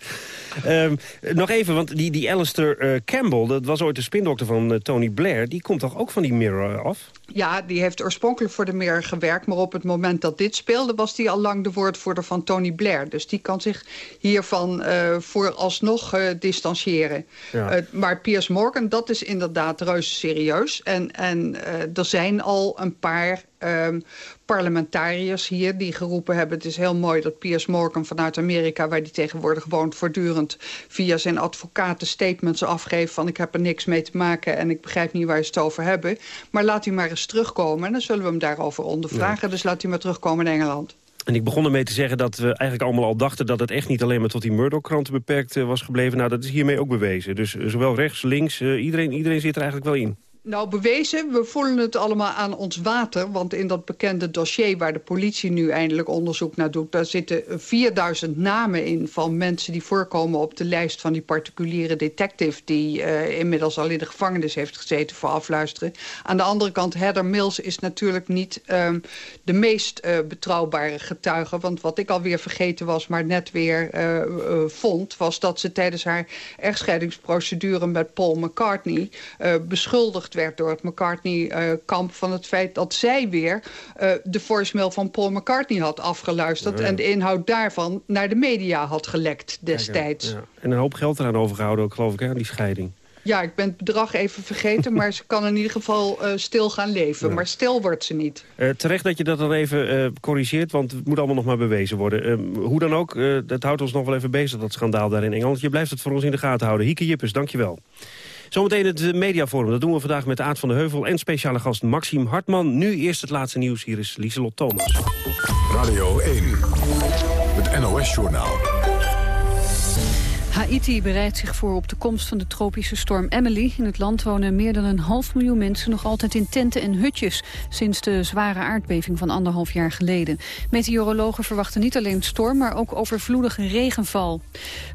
Um, nog even, want die, die Alistair uh, Campbell... dat was ooit de spindokter van Tony Blair... die komt toch ook van die Mirror af? Ja, die heeft oorspronkelijk voor de Mirror gewerkt... maar op het moment dat dit speelde... was hij al lang de woordvoerder van Tony Blair. Dus die kan zich hiervan uh, vooralsnog uh, distancieren. Ja. Uh, maar Piers Morgan, dat is inderdaad reuze serieus. En, en er zijn al een paar um, parlementariërs hier die geroepen hebben... het is heel mooi dat Piers Morgan vanuit Amerika... waar die tegenwoordig woont voortdurend via zijn advocaten statements afgeeft... van ik heb er niks mee te maken en ik begrijp niet waar ze het over hebben. Maar laat u maar eens terugkomen en dan zullen we hem daarover ondervragen. Ja. Dus laat u maar terugkomen in Engeland. En ik begon ermee te zeggen dat we eigenlijk allemaal al dachten... dat het echt niet alleen maar tot die Murdoch-kranten beperkt uh, was gebleven. Nou, dat is hiermee ook bewezen. Dus uh, zowel rechts, links, uh, iedereen, iedereen zit er eigenlijk wel in. Nou, bewezen, we voelen het allemaal aan ons water. Want in dat bekende dossier waar de politie nu eindelijk onderzoek naar doet... daar zitten 4000 namen in van mensen die voorkomen op de lijst... van die particuliere detective die uh, inmiddels al in de gevangenis heeft gezeten voor afluisteren. Aan de andere kant, Heather Mills is natuurlijk niet um, de meest uh, betrouwbare getuige. Want wat ik alweer vergeten was, maar net weer uh, vond... was dat ze tijdens haar echtscheidingsprocedure met Paul McCartney beschuldigd werd door het McCartney-kamp... van het feit dat zij weer uh, de voicemail van Paul McCartney had afgeluisterd... Ja. en de inhoud daarvan naar de media had gelekt destijds. Ja. En een hoop geld eraan overgehouden ook, geloof ik, aan die scheiding. Ja, ik ben het bedrag even vergeten, maar ze kan in ieder geval uh, stil gaan leven. Ja. Maar stil wordt ze niet. Uh, terecht dat je dat dan even uh, corrigeert, want het moet allemaal nog maar bewezen worden. hoe dan ook, het houdt ons nog wel even bezig, dat schandaal daar in Engeland. Je blijft het voor ons in de gaten houden. Hieke Jippes, dankjewel. Zometeen het Mediaforum. Dat doen we vandaag met Aad van de Heuvel en speciale gast Maxime Hartman. Nu eerst het laatste nieuws. Hier is Lieselot Thomas. Radio 1. Het NOS-journaal. Haiti bereidt zich voor op de komst van de tropische storm Emily. In het land wonen meer dan een half miljoen mensen nog altijd in tenten en hutjes... sinds de zware aardbeving van anderhalf jaar geleden. Meteorologen verwachten niet alleen storm, maar ook overvloedige regenval.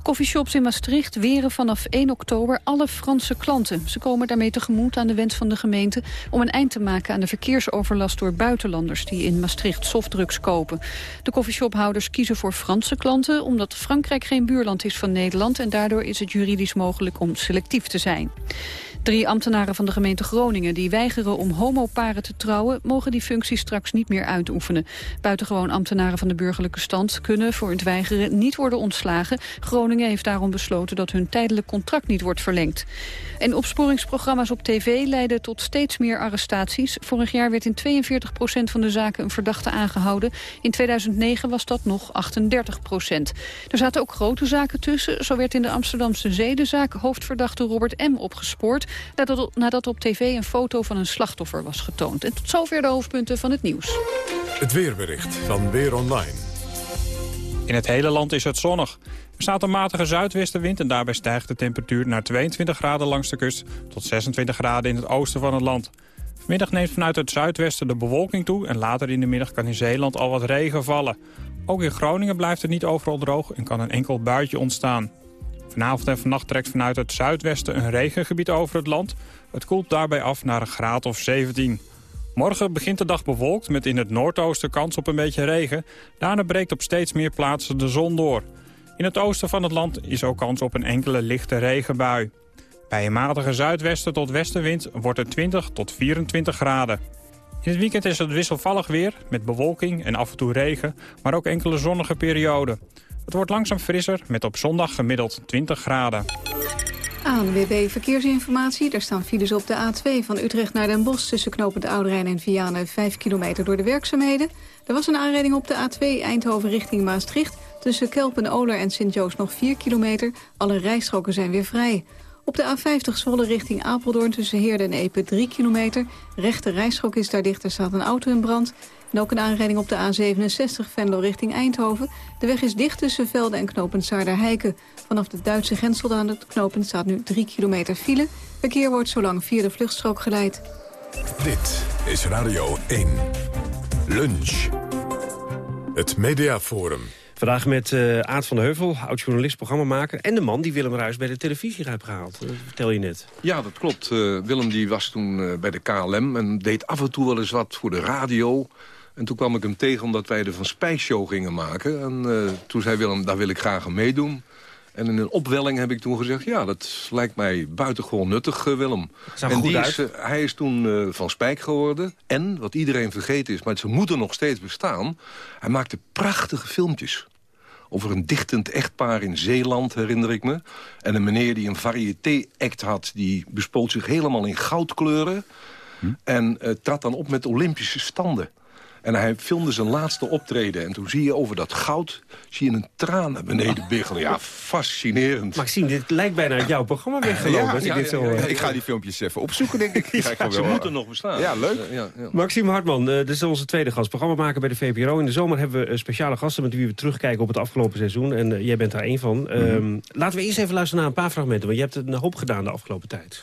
Coffeeshops in Maastricht weren vanaf 1 oktober alle Franse klanten. Ze komen daarmee tegemoet aan de wens van de gemeente... om een eind te maken aan de verkeersoverlast door buitenlanders... die in Maastricht softdrugs kopen. De coffeeshophouders kiezen voor Franse klanten... omdat Frankrijk geen buurland is van Nederland en daardoor is het juridisch mogelijk om selectief te zijn. Drie ambtenaren van de gemeente Groningen die weigeren om homoparen te trouwen... mogen die functie straks niet meer uitoefenen. Buitengewoon ambtenaren van de burgerlijke stand kunnen voor het weigeren niet worden ontslagen. Groningen heeft daarom besloten dat hun tijdelijk contract niet wordt verlengd. En opsporingsprogramma's op tv leiden tot steeds meer arrestaties. Vorig jaar werd in 42 procent van de zaken een verdachte aangehouden. In 2009 was dat nog 38 procent. Er zaten ook grote zaken tussen. Zo werd in de Amsterdamse zedenzaak hoofdverdachte Robert M. opgespoord nadat, nadat op tv een foto van een slachtoffer was getoond. En tot zover de hoofdpunten van het nieuws. Het weerbericht van Weer Online. In het hele land is het zonnig. Er staat een matige zuidwestenwind en daarbij stijgt de temperatuur naar 22 graden langs de kust... tot 26 graden in het oosten van het land. Vanmiddag neemt vanuit het zuidwesten de bewolking toe... en later in de middag kan in Zeeland al wat regen vallen. Ook in Groningen blijft het niet overal droog en kan een enkel buitje ontstaan. Vanavond en vannacht trekt vanuit het zuidwesten een regengebied over het land. Het koelt daarbij af naar een graad of 17. Morgen begint de dag bewolkt met in het noordoosten kans op een beetje regen. Daarna breekt op steeds meer plaatsen de zon door. In het oosten van het land is ook kans op een enkele lichte regenbui. Bij een matige zuidwesten tot westenwind wordt het 20 tot 24 graden. In het weekend is het wisselvallig weer met bewolking en af en toe regen, maar ook enkele zonnige perioden. Het wordt langzaam frisser met op zondag gemiddeld 20 graden. ANWB Verkeersinformatie. Er staan files op de A2 van Utrecht naar Den Bosch... tussen knopend Ouderijn en Vianen 5 kilometer door de werkzaamheden. Er was een aanrijding op de A2 Eindhoven richting Maastricht. Tussen Kelpen-Oler en Sint-Joost nog 4 kilometer. Alle rijstroken zijn weer vrij. Op de A50 Zwolle richting Apeldoorn tussen Heerde en Epe 3 kilometer. Rechte rijstrook is daar dichter, staat een auto in brand. En ook een aanrijding op de A67 Venlo richting Eindhoven. De weg is dicht tussen Velden en knooppunt Saarder-Heiken. Vanaf de Duitse grens tot aan het knooppunt staat nu 3 kilometer file. Verkeer wordt zo lang via de vluchtstrook geleid. Dit is Radio 1. Lunch. Het Mediaforum. Vandaag met uh, Aad van de Heuvel, oud-journalist, programmamaker... en de man die Willem Ruijs bij de televisie heeft gehaald. Dat vertel je net. Ja, dat klopt. Uh, Willem die was toen uh, bij de KLM en deed af en toe wel eens wat voor de radio. En toen kwam ik hem tegen omdat wij de Van Spijs Show gingen maken. En toen zei Willem, daar wil ik graag aan meedoen. En in een opwelling heb ik toen gezegd... ja, dat lijkt mij buitengewoon nuttig, Willem. en die is, hij is toen uh, van Spijk geworden. En, wat iedereen vergeten is, maar ze moeten nog steeds bestaan... hij maakte prachtige filmpjes over een dichtend echtpaar in Zeeland, herinner ik me. En een meneer die een variété-act had... die bespoot zich helemaal in goudkleuren... Hm? en trad dan op met Olympische standen. En hij filmde zijn laatste optreden. En toen zie je over dat goud zie je een traan naar beneden biggelen. Ja, fascinerend. Maxime, dit lijkt bijna uit jouw programma weggelopen. Ja, als ik, dit zo, ja, ik ga die filmpjes even opzoeken, denk ik. ja, ze moeten nog bestaan. Ja, leuk. Ja, Maxime Hartman, uh, dit is onze tweede gast. Programma maken bij de VPRO. In de zomer hebben we speciale gasten met wie we terugkijken op het afgelopen seizoen. En uh, jij bent daar één van. Mm -hmm. laten we eerst even luisteren naar een paar fragmenten. Want je hebt een hoop gedaan de afgelopen tijd.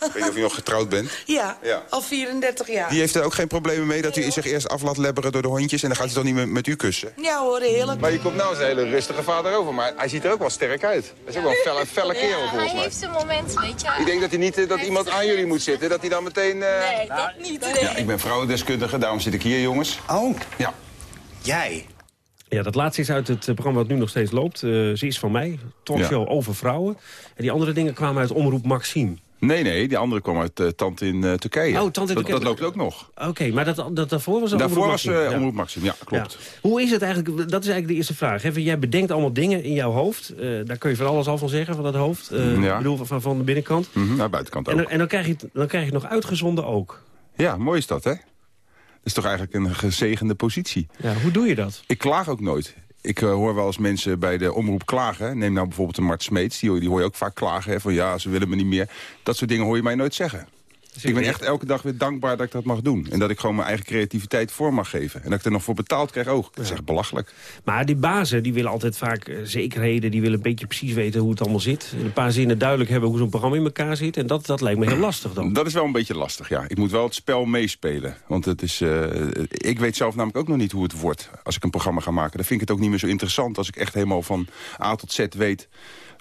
Ik weet niet of je nog getrouwd bent. Ja, ja, al 34 jaar. Die heeft er ook geen problemen mee dat u zich eerst af laat lebberen door de hondjes... en dan gaat hij toch niet met, met u kussen? Ja hoor, heerlijk. Maar je komt nou als een hele rustige vader over. Maar hij ziet er ook wel sterk uit. Dat is ook wel een felle, felle ja, kerel volgens mij. hij heeft zijn moment, weet je. Ik denk dat hij niet uh, dat iemand aan jullie moet zitten. Dat hij dan meteen... Uh... Nee, dat niet. Nee. Ja, ik ben vrouwendeskundige, daarom zit ik hier, jongens. Oh. Ja. Jij? Ja, dat laatste is uit het programma wat nu nog steeds loopt. Uh, Ze is van mij, talkshow ja. over vrouwen. En die andere dingen kwamen uit Omroep Maxime. Nee, nee, die andere kwam uit uh, Tante in uh, Turkije. Oh, Tante in dat, Turkije. dat loopt ook nog. Oké, okay, maar dat, dat, daarvoor was Daarvoor Omroep was uh, ja. Omroep Maxime, ja, klopt. Ja. Hoe is het eigenlijk, dat is eigenlijk de eerste vraag. Hè? Jij bedenkt allemaal dingen in jouw hoofd. daar kun je van alles al van zeggen, van dat hoofd. ja. Ik bedoel, van, van de binnenkant. Mm -hmm, naar buitenkant ook. En, en dan, krijg je, dan krijg je het nog uitgezonden ook. Ja, mooi is dat, hè? Dat is toch eigenlijk een gezegende positie. Ja, hoe doe je dat? Ik klaag ook nooit. Ik uh, hoor wel eens mensen bij de omroep klagen. Neem nou bijvoorbeeld een Mart Smeets. Die, die hoor je ook vaak klagen. Hè, van ja, ze willen me niet meer. Dat soort dingen hoor je mij nooit zeggen. Ik ben echt elke dag weer dankbaar dat ik dat mag doen. En dat ik gewoon mijn eigen creativiteit vorm mag geven. En dat ik er nog voor betaald krijg ook. Dat is echt belachelijk. Maar die bazen die willen altijd vaak uh, zekerheden. Die willen een beetje precies weten hoe het allemaal zit. In een paar zinnen duidelijk hebben hoe zo'n programma in elkaar zit. En dat, dat lijkt me heel lastig dan. Dat is wel een beetje lastig, ja. Ik moet wel het spel meespelen. Want het is, uh, ik weet zelf namelijk ook nog niet hoe het wordt als ik een programma ga maken. Dan vind ik het ook niet meer zo interessant als ik echt helemaal van A tot Z weet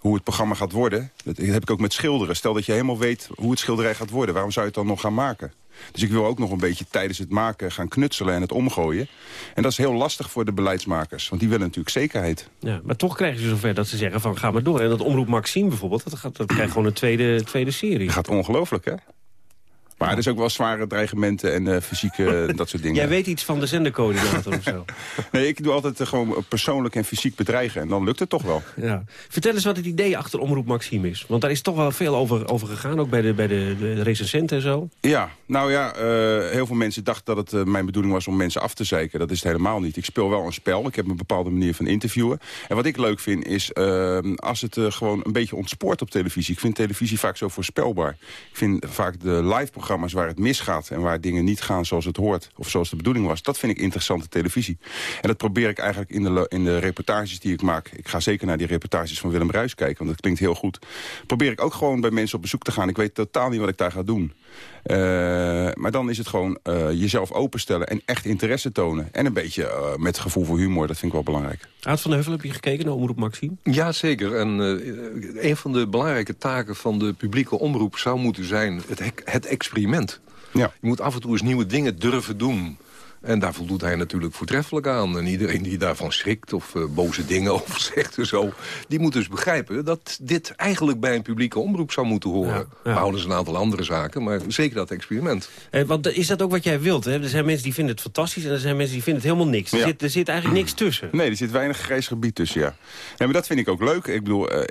hoe het programma gaat worden. Dat heb ik ook met schilderen. Stel dat je helemaal weet hoe het schilderij gaat worden. Waarom zou je het dan nog gaan maken? Dus ik wil ook nog een beetje tijdens het maken gaan knutselen en het omgooien. En dat is heel lastig voor de beleidsmakers. Want die willen natuurlijk zekerheid. Ja, maar toch krijgen ze zover dat ze zeggen van ga maar door. En dat Omroep Maxime bijvoorbeeld, dat, gaat, dat krijgt gewoon een tweede, tweede serie. Dat gaat ongelooflijk, hè? Maar er is ook wel zware dreigementen en uh, fysieke dat soort dingen. Jij weet iets van de zendercoördinator of zo? nee, ik doe altijd uh, gewoon persoonlijk en fysiek bedreigen. En dan lukt het toch wel. Ja. Vertel eens wat het idee achter Omroep Maxime is. Want daar is toch wel veel over, over gegaan, ook bij de, bij de, de recensenten en zo. Ja, nou ja, uh, heel veel mensen dachten dat het mijn bedoeling was om mensen af te zeiken. Dat is het helemaal niet. Ik speel wel een spel. Ik heb een bepaalde manier van interviewen. En wat ik leuk vind is als het gewoon een beetje ontspoort op televisie. Ik vind televisie vaak zo voorspelbaar. Ik vind vaak de live programma's waar het misgaat... en waar dingen niet gaan zoals het hoort of zoals de bedoeling was... dat vind ik interessante televisie. En dat probeer ik eigenlijk in de, in de reportages die ik maak... ik ga zeker naar die reportages van Willem Ruijs kijken... want dat klinkt heel goed. Probeer ik ook gewoon bij mensen op bezoek te gaan. Ik weet totaal niet wat ik daar ga doen. Uh, maar dan is het gewoon uh, jezelf openstellen en echt interesse tonen. En een beetje uh, met gevoel voor humor, dat vind ik wel belangrijk. Aad van de Heuvel, heb je gekeken naar Omroep Maxime? Ja, zeker. En een van de belangrijke taken van de publieke omroep zou moeten zijn... het, het experiment. Ja. Je moet af en toe eens nieuwe dingen durven doen. En daar voldoet hij natuurlijk voortreffelijk aan. En iedereen die daarvan schrikt of uh, boze dingen over zegt en zo... die moet dus begrijpen dat dit eigenlijk bij een publieke omroep zou moeten horen. Ja, ja. We houden ze een aantal andere zaken, maar zeker dat experiment. Eh, want is dat ook wat jij wilt? Hè? Er zijn mensen die vinden het fantastisch en er zijn mensen die vinden het helemaal niks. Er, zit, er zit eigenlijk niks tussen. Nee, er zit weinig grijs gebied tussen, ja. ja maar dat vind ik ook leuk. Ik bedoel, uh,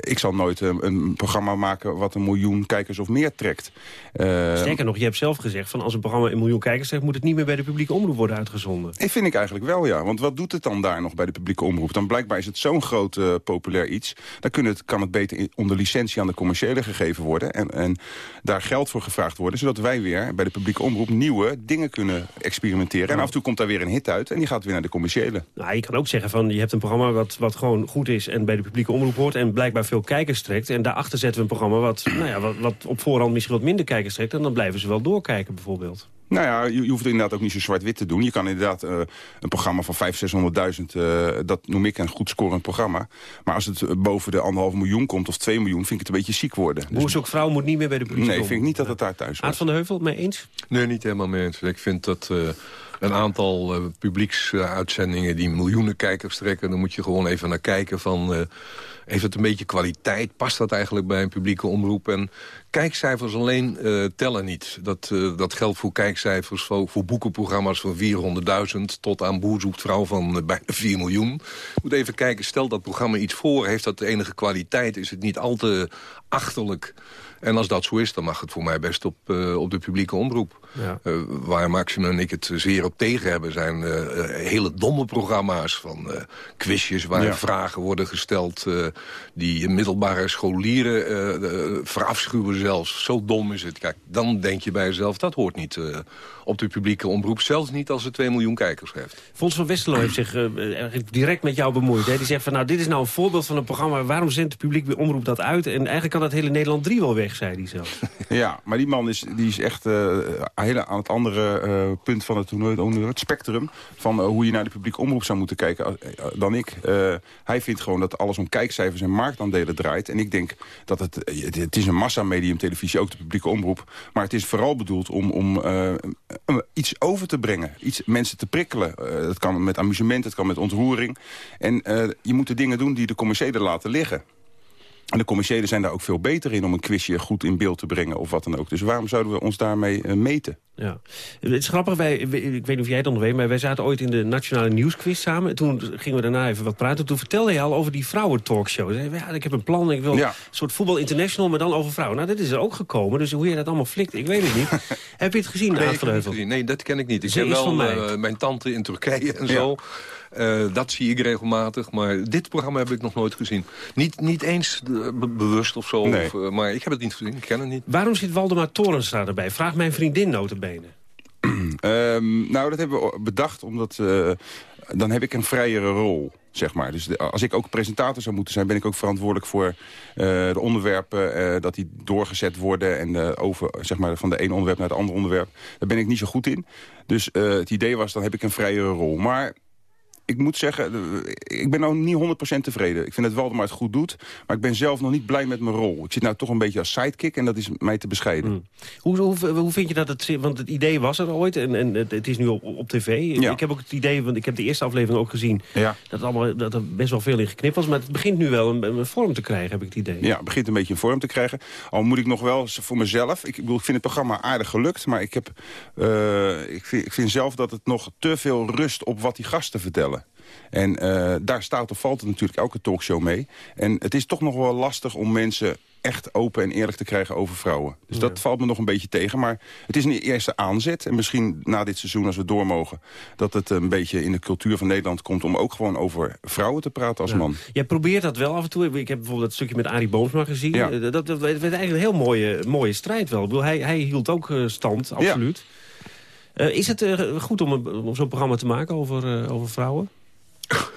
ik zal nooit uh, een programma maken wat een miljoen kijkers of meer trekt. Sterker nog, je hebt zelf gezegd... van als een programma een miljoen kijkers trekt... moet het niet meer bij de publieke omroep worden uitgezonden. Ik vind ik eigenlijk wel, ja. Want wat doet het dan daar nog bij de publieke omroep? Dan blijkbaar is het zo'n groot uh, populair iets. Dan kun het, kan het beter onder licentie aan de commerciële gegeven worden. En, en daar geld voor gevraagd worden. Zodat wij weer bij de publieke omroep nieuwe dingen kunnen experimenteren. En af en toe komt daar weer een hit uit. En die gaat weer naar de commerciële. Nou, je kan ook zeggen van je hebt een programma wat, wat gewoon goed is. En bij de publieke omroep hoort. En blijkbaar veel kijkers trekt. En daarachter zetten we een programma wat, nou ja, wat, wat op voorhand misschien wat minder kijkers trekt. En dan blijven ze wel doorkijken bijvoorbeeld. Nou ja, je, je, hoeft het inderdaad ook niet zo zwart-wit te doen. Je kan inderdaad uh, een programma van 500.000, 600.000, uh, dat noem ik een goed scorend programma. Maar als het boven de anderhalf miljoen komt of 2 miljoen, vind ik het een beetje ziek worden. Dus... ook vrouw moet niet meer bij de politie Nee, vind ik niet dat het daar thuis hoort. Aad van de Heuvel, mee eens? Nee, niet helemaal mee eens. Ik vind dat... Uh een aantal uh, publieksuitzendingen die miljoenen kijkers trekken... dan moet je gewoon even naar kijken van... Uh, heeft het een beetje kwaliteit? Past dat eigenlijk bij een publieke omroep? En kijkcijfers alleen uh, tellen niet. Dat, uh, dat geldt voor kijkcijfers voor, voor boekenprogramma's van 400.000... tot aan Boer zoekt vrouw van uh, bijna 4 miljoen. Moet even kijken, stel dat programma iets voor... heeft dat de enige kwaliteit? Is het niet al te achterlijk? En als dat zo is, dan mag het voor mij best op, op de publieke omroep. Ja. Uh, waar Maxime en ik het zeer op tegen hebben... zijn uh, hele domme programma's van quizjes... waar ja. vragen worden gesteld die middelbare scholieren verafschuwen zelfs. Zo dom is het. Kijk, dan denk je bij jezelf, dat hoort niet op de publieke omroep. Zelfs niet als het 2 miljoen kijkers heeft. Fons van Westerlo heeft zich direct met jou bemoeid. Hè? Die zegt van, nou, dit is nou een voorbeeld van een programma... waarom zendt de publieke omroep dat uit? En eigenlijk kan dat hele Nederland 3 wel weg zei hij zelf. Ja, maar die man is, die is echt uh, hele, aan het andere uh, punt van het, het spectrum... van uh, hoe je naar de publieke omroep zou moeten kijken dan ik. hij vindt gewoon dat alles om kijkcijfers en marktaandelen draait. En ik denk dat het, het is een massamedium televisie, ook de publieke omroep. Maar het is vooral bedoeld om, om iets over te brengen. Iets mensen te prikkelen. dat kan met amusement, het kan met ontroering. En je moet de dingen doen die de commerciële laten liggen. En de commerciële zijn daar ook veel beter in om een quizje goed in beeld te brengen of wat dan ook. Dus waarom zouden we ons daarmee uh, meten? Ja. Het is grappig, wij, ik weet niet of jij het nog weet... maar wij zaten ooit in de Nationale Nieuwsquiz samen. En toen gingen we daarna even wat praten. Toen vertelde je al over die vrouwentalkshow. Zei, ja, ik heb een plan, ik wil ja. een soort voetbal international... maar dan over vrouwen. Nou, dat is er ook gekomen. Dus hoe je dat allemaal flikt, ik weet het niet. heb je het gezien, nee, gezien. Nee, dat ken ik niet. Ik ken wel uh, mijn tante in Turkije en ja. zo... Uh, dat zie ik regelmatig, maar dit programma heb ik nog nooit gezien. Niet, niet eens be bewust of zo, nee. of, maar ik heb het niet gezien, ik ken het niet. Waarom zit Waldemar Torenstra erbij? Vraag mijn vriendin notabene. Um, nou, dat hebben we bedacht omdat... Uh, dan heb ik een vrijere rol zeg maar. Dus als ik ook presentator zou moeten zijn... ben ik ook verantwoordelijk voor uh, de onderwerpen... Uh, dat die doorgezet worden en over, zeg maar, van de ene onderwerp naar het andere onderwerp. Daar ben ik niet zo goed in. Dus het idee was, dan heb ik een vrijere rol. Maar ik moet zeggen, ik ben nou niet 100% tevreden. Ik vind het wel dat maar het goed doet. Maar ik ben zelf nog niet blij met mijn rol. Ik zit nou toch een beetje als sidekick en dat is mij te bescheiden. Hmm. Hoe, hoe, hoe, vind je dat het... Want het idee was er ooit en, en het is nu op, op tv. Ja. Ik heb ook het idee, want ik heb de eerste aflevering ook gezien... Ja. Dat, allemaal, dat er best wel veel in geknipt was. Maar het begint nu wel een, een, vorm te krijgen, heb ik het idee. Ja, het begint een beetje een vorm te krijgen. Al moet ik nog wel voor mezelf... Ik, bedoel, ik vind het programma aardig gelukt. Maar ik, heb, uh, ik, vind, ik vind zelf dat het nog te veel rust op wat die gasten vertellen. En uh, daar staat of valt het natuurlijk elke talkshow mee. En het is toch nog wel lastig om mensen echt open en eerlijk te krijgen over vrouwen. Dus ja. dat valt me nog een beetje tegen. Maar het is een eerste aanzet. En misschien na dit seizoen, als we door mogen... dat het een beetje in de cultuur van Nederland komt... om ook gewoon over vrouwen te praten als ja. man. Jij probeert dat wel af en toe. Ik heb bijvoorbeeld dat stukje met Arie Boomsma gezien. Ja. Dat, dat, dat, werd eigenlijk een heel mooie, mooie strijd wel. Ik bedoel, hij, hij hield ook uh, stand, absoluut. Uh, is het uh, goed om, om zo'n programma te maken over, over vrouwenzaken?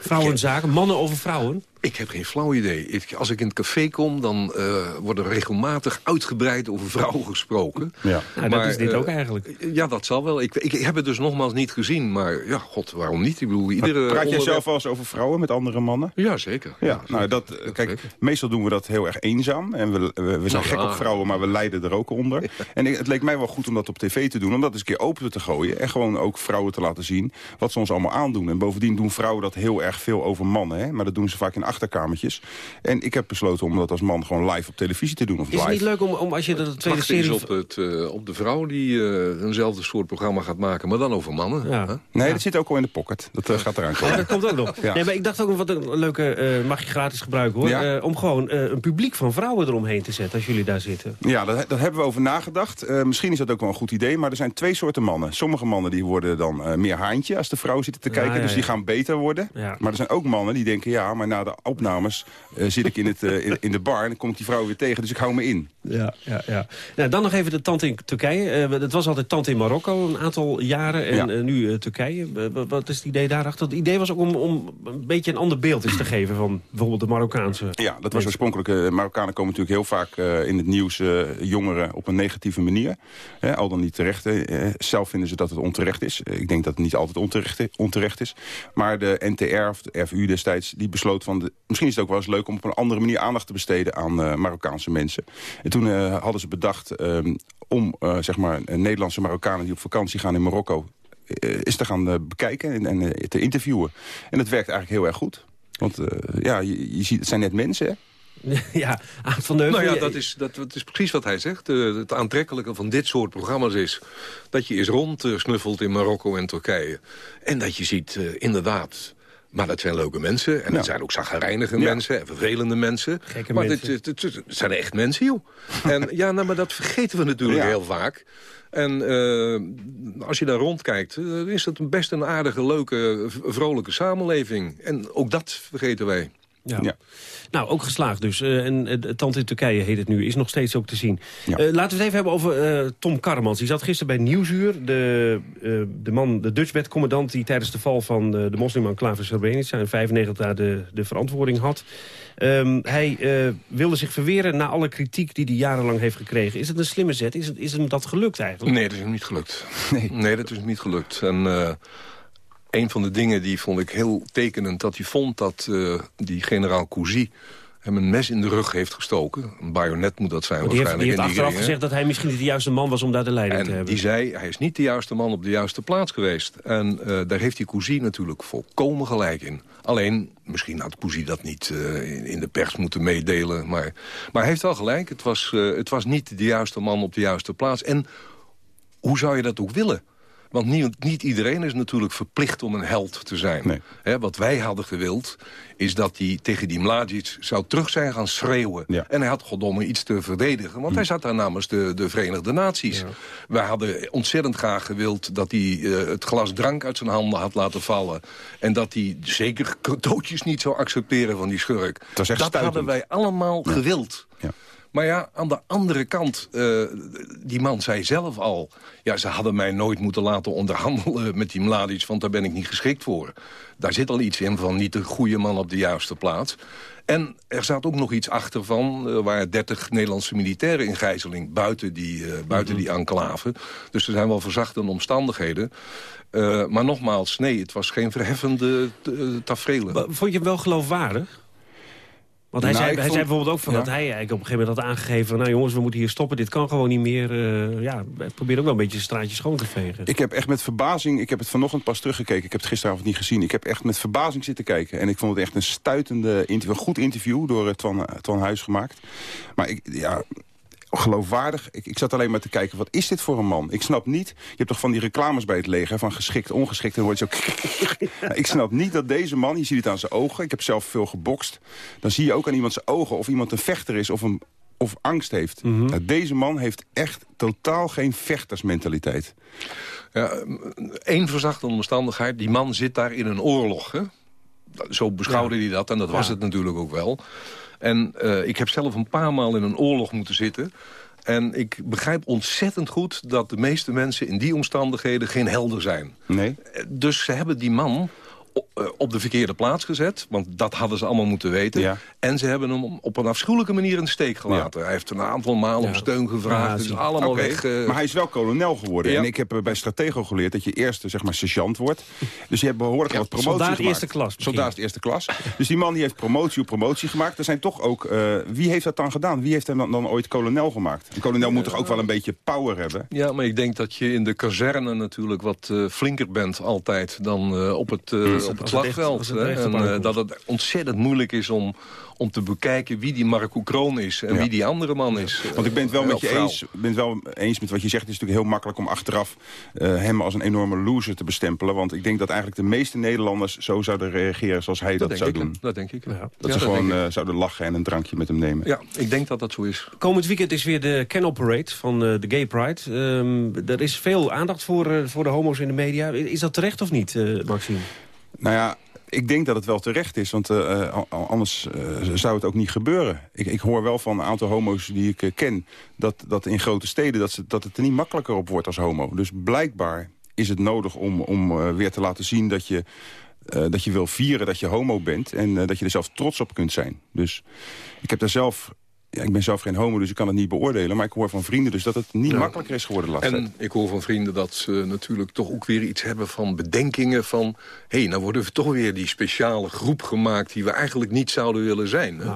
Vrouwenzaken, mannen over vrouwen? Ik heb geen flauw idee. Ik, als ik in het café kom, dan uh, wordt er regelmatig uitgebreid over vrouwen gesproken. Ja, nou, dat is dit uh, ook eigenlijk. Ja, dat zal wel. Ik, ik, ik, heb het dus nogmaals niet gezien, maar ja, god, waarom niet? Ik bedoel, iedere maar praat onderwerp... jij zelf wel eens over vrouwen met andere mannen? Ja, zeker. Ja, ja nou, dat, kijk, zeker. meestal doen we dat heel erg eenzaam. En we, we, we zijn nou, gek op vrouwen, maar we lijden er ook onder. Ja. En het leek mij wel goed om dat op tv te doen, om dat eens een keer open te gooien. En gewoon ook vrouwen te laten zien wat ze ons allemaal aandoen. En bovendien doen vrouwen dat heel erg veel over mannen. Hè? Maar dat doen ze vaak in achterkamertjes. En ik heb besloten om dat als man gewoon live op televisie te doen. Of is het niet leuk om, om als je de tweede serie... op, het, uh, op de vrouw die uh, eenzelfde soort programma gaat maken, maar dan over mannen. Ja. Huh? Nee, dat zit ook al in de pocket. Dat uh, gaat eraan komen. Ja, dat komt ook nog. Ja. Nee, maar ik dacht ook wat een leuke, mag je gratis gebruiken hoor. Ja. om gewoon een publiek van vrouwen eromheen te zetten als jullie daar zitten. Ja, dat, dat hebben we over nagedacht. misschien is dat ook wel een goed idee, maar er zijn twee soorten mannen. Sommige mannen die worden dan meer haantje als de vrouwen zitten te kijken. dus die gaan beter worden. Maar er zijn ook mannen die denken, ja, maar na de opnames zit ik in, het, uh, in, in, de bar en dan kom ik die vrouw weer tegen, dus ik hou me in. Ja, ja, ja. Nou, dan nog even de tand in Turkije. Uh, het was altijd tand in Marokko een aantal jaren en ja. nu Turkije. wat is het idee daarachter? Het idee was ook om, om een beetje een ander beeld eens te geven van bijvoorbeeld de Marokkaanse... Ja, dat was oorspronkelijk... Marokkanen komen natuurlijk heel vaak in het nieuws jongeren op een negatieve manier. al dan niet terecht. zelf vinden ze dat het onterecht is. ik denk dat het niet altijd onterecht, onterecht is. Maar de NTR, of de FU destijds, die besloot van... De, misschien is het ook wel eens leuk om op een andere manier aandacht te besteden aan uh, Marokkaanse mensen. En toen uh, hadden ze bedacht um, om uh, zeg maar, Nederlandse Marokkanen die op vakantie gaan in Marokko... is te gaan bekijken en, en te interviewen. En dat werkt eigenlijk heel erg goed. Want ja, je, je ziet, het zijn net mensen, hè? Ja, van de Nou ja, dat is, dat, dat is precies wat hij zegt. Uh, het aantrekkelijke van dit soort programma's is... dat je eens rondsnuffelt in Marokko en Turkije. En dat je ziet, uh, inderdaad... Maar dat zijn leuke mensen. En ja. dat zijn ook zaggerijnige ja. mensen en vervelende mensen. Gekke maar mensen. Het, het, het, het, zijn echt mensen, joh. en ja, nou, maar dat vergeten we natuurlijk ja. heel vaak. En uh, als je daar rondkijkt, uh, is dat best een aardige, leuke, vrolijke samenleving. En ook dat vergeten wij. Ja. ja. Nou, ook geslaagd dus. Uh, en het Tand in Turkije heet het nu. Is nog steeds ook te zien. Ja. Uh, laten we het even hebben over uh, Tom Karremans. Die zat gisteren bij Nieuwsuur. De, de man, de Dutchbed-commandant die tijdens de val van de, de moslim-enclave Srebrenica... in 95 daar de, de verantwoording had. Um, hij wilde zich verweren na alle kritiek die hij jarenlang heeft gekregen. Is het een slimme zet? Is, het, is hem dat gelukt eigenlijk? Nee, dat is hem niet gelukt. Nee, nee dat is hem niet gelukt. En een van de dingen die vond ik heel tekenend... dat hij vond dat uh, die generaal Cousy hem een mes in de rug heeft gestoken. Een bajonet moet dat zijn die waarschijnlijk. Heeft, die heeft achteraf gezegd dat hij misschien niet de juiste man was om daar de leiding en te hebben. die zei, hij is niet de juiste man op de juiste plaats geweest. En uh, daar heeft die Cousy natuurlijk volkomen gelijk in. Alleen, misschien had Cousy dat niet uh, in de pers moeten meedelen. Maar, maar hij heeft wel gelijk. Het was, uh, het was niet de juiste man op de juiste plaats. En hoe zou je dat ook willen? Want niet, niet, iedereen is natuurlijk verplicht om een held te zijn. Nee. He, wat wij hadden gewild, is dat hij tegen die Mladic zou terug zijn gaan schreeuwen. Ja. En hij had goddomme iets te verdedigen. Want hm. hij zat daar namens de, de Verenigde Naties. Ja. Wij hadden ontzettend graag gewild dat hij uh, het glas drank uit zijn handen had laten vallen. En dat hij zeker cadeautjes niet zou accepteren van die schurk. Dat, dat hadden wij allemaal ja. gewild. Ja. Maar ja, aan de andere kant, uh, die man zei zelf al... ja, ze hadden mij nooit moeten laten onderhandelen met die Mladic... want daar ben ik niet geschikt voor. Daar zit al iets in van niet de goede man op de juiste plaats. En er staat ook nog iets achter van... Uh, waar 30 Nederlandse militairen in gijzeling buiten die, uh, buiten mm -hmm. die enclave. Dus er zijn wel verzachtende omstandigheden. Maar nogmaals, nee, het was geen verheffende tafereel. Vond je hem wel geloofwaardig? Want hij, nou, zei, hij vond... zei bijvoorbeeld ook van ja. dat hij eigenlijk op een gegeven moment had aangegeven... van nou jongens, we moeten hier stoppen, dit kan gewoon niet meer. Uh, ja, probeer ook wel een beetje straatjes schoon te vegen. Ik heb echt met verbazing, ik heb het vanochtend pas teruggekeken... ik heb het gisteravond niet gezien. Ik heb echt met verbazing zitten kijken. En ik vond het echt een stuitende interview, een goed interview... door uh, Twan, Twan Huis gemaakt. Maar ik, ja, geloofwaardig. Ik, ik, zat alleen maar te kijken, wat is dit voor een man? Ik snap niet, je hebt toch van die reclames bij het leger... van geschikt, ongeschikt, en je zo... ik snap niet dat deze man, je ziet het aan zijn ogen... ik heb zelf veel gebokst... dan zie je ook aan iemand zijn ogen of iemand een vechter is... of, een, of angst heeft. Mm -hmm. nou, deze man heeft echt totaal geen vechtersmentaliteit. Ja, Eén verzachte omstandigheid, die man zit daar in een oorlog, hè? Zo beschouwde ja. hij dat, en dat was het natuurlijk ook wel... En uh, ik heb zelf een paar maal in een oorlog moeten zitten. En ik begrijp ontzettend goed dat de meeste mensen in die omstandigheden geen helder zijn. Nee. Dus ze hebben die man eh, op de verkeerde plaats gezet. Want dat hadden ze allemaal moeten weten. Ja. En ze hebben hem op een afschuwelijke manier in de steek gelaten. Hij heeft een aantal malen om steun gevraagd. Het is allemaal Oké, weg. eh, Maar hij is wel kolonel geworden. En ik heb eh, bij Stratego geleerd dat je eerst eh, zeg maar sergeant wordt. Dus je hebt behoorlijk wat promotie soldaat gemaakt. eerste klas. Soldaat eerste klas. Dus die man die heeft promotie op promotie gemaakt. Er zijn toch ook... eh, wie heeft dat dan gedaan? Wie heeft hem dan, dan ooit kolonel gemaakt? Een kolonel moet toch ook wel een beetje power hebben? Ja, maar ik denk dat je in de kazerne natuurlijk wat eh, flinker bent altijd dan eh, op het, eh, op het het slagveld. echt- het echt en eh, dat het ontzettend moeilijk is om, om te bekijken wie die Marco Kroon is en Ja. wie die andere man is. Want ik ben het wel Eh, met je eens, ben het wel eens met wat je zegt. Het is natuurlijk heel makkelijk om achteraf eh, hem als een enorme loser te bestempelen. Want ik denk dat eigenlijk de meeste Nederlanders zo zouden reageren zoals hij dat, zou ik, doen. Dat denk ik. Dat Ja, ze dat gewoon eh, zouden lachen en een drankje met hem nemen. Ja, ik denk dat dat zo is. Komend weekend is weer de Kennel Parade van eh, de Gay Pride. Ehm, er is veel aandacht voor, eh, voor de homo's in de media. Is dat terecht of niet, eh, Maxime? Nou ja, ik denk dat het wel terecht is, want eh, eh, anders eh, zou het ook niet gebeuren. Ik, ik hoor wel van een aantal homo's die ik ken... Dat, dat in grote steden dat, ze, dat het er niet makkelijker op wordt als homo. Dus blijkbaar is het nodig om, om weer te laten zien dat je... dat je wil vieren dat je homo bent en dat je er zelf trots op kunt zijn. Dus ik heb daar zelf... Ja, ik ben zelf geen homo, dus ik kan het niet beoordelen. Maar ik hoor van vrienden dus dat het niet Ja. makkelijker is geworden tijd. En ik hoor van vrienden dat ze natuurlijk toch ook weer iets hebben van bedenkingen van... hé, hey, nou worden we toch weer die speciale groep gemaakt die we eigenlijk niet zouden willen zijn. hè?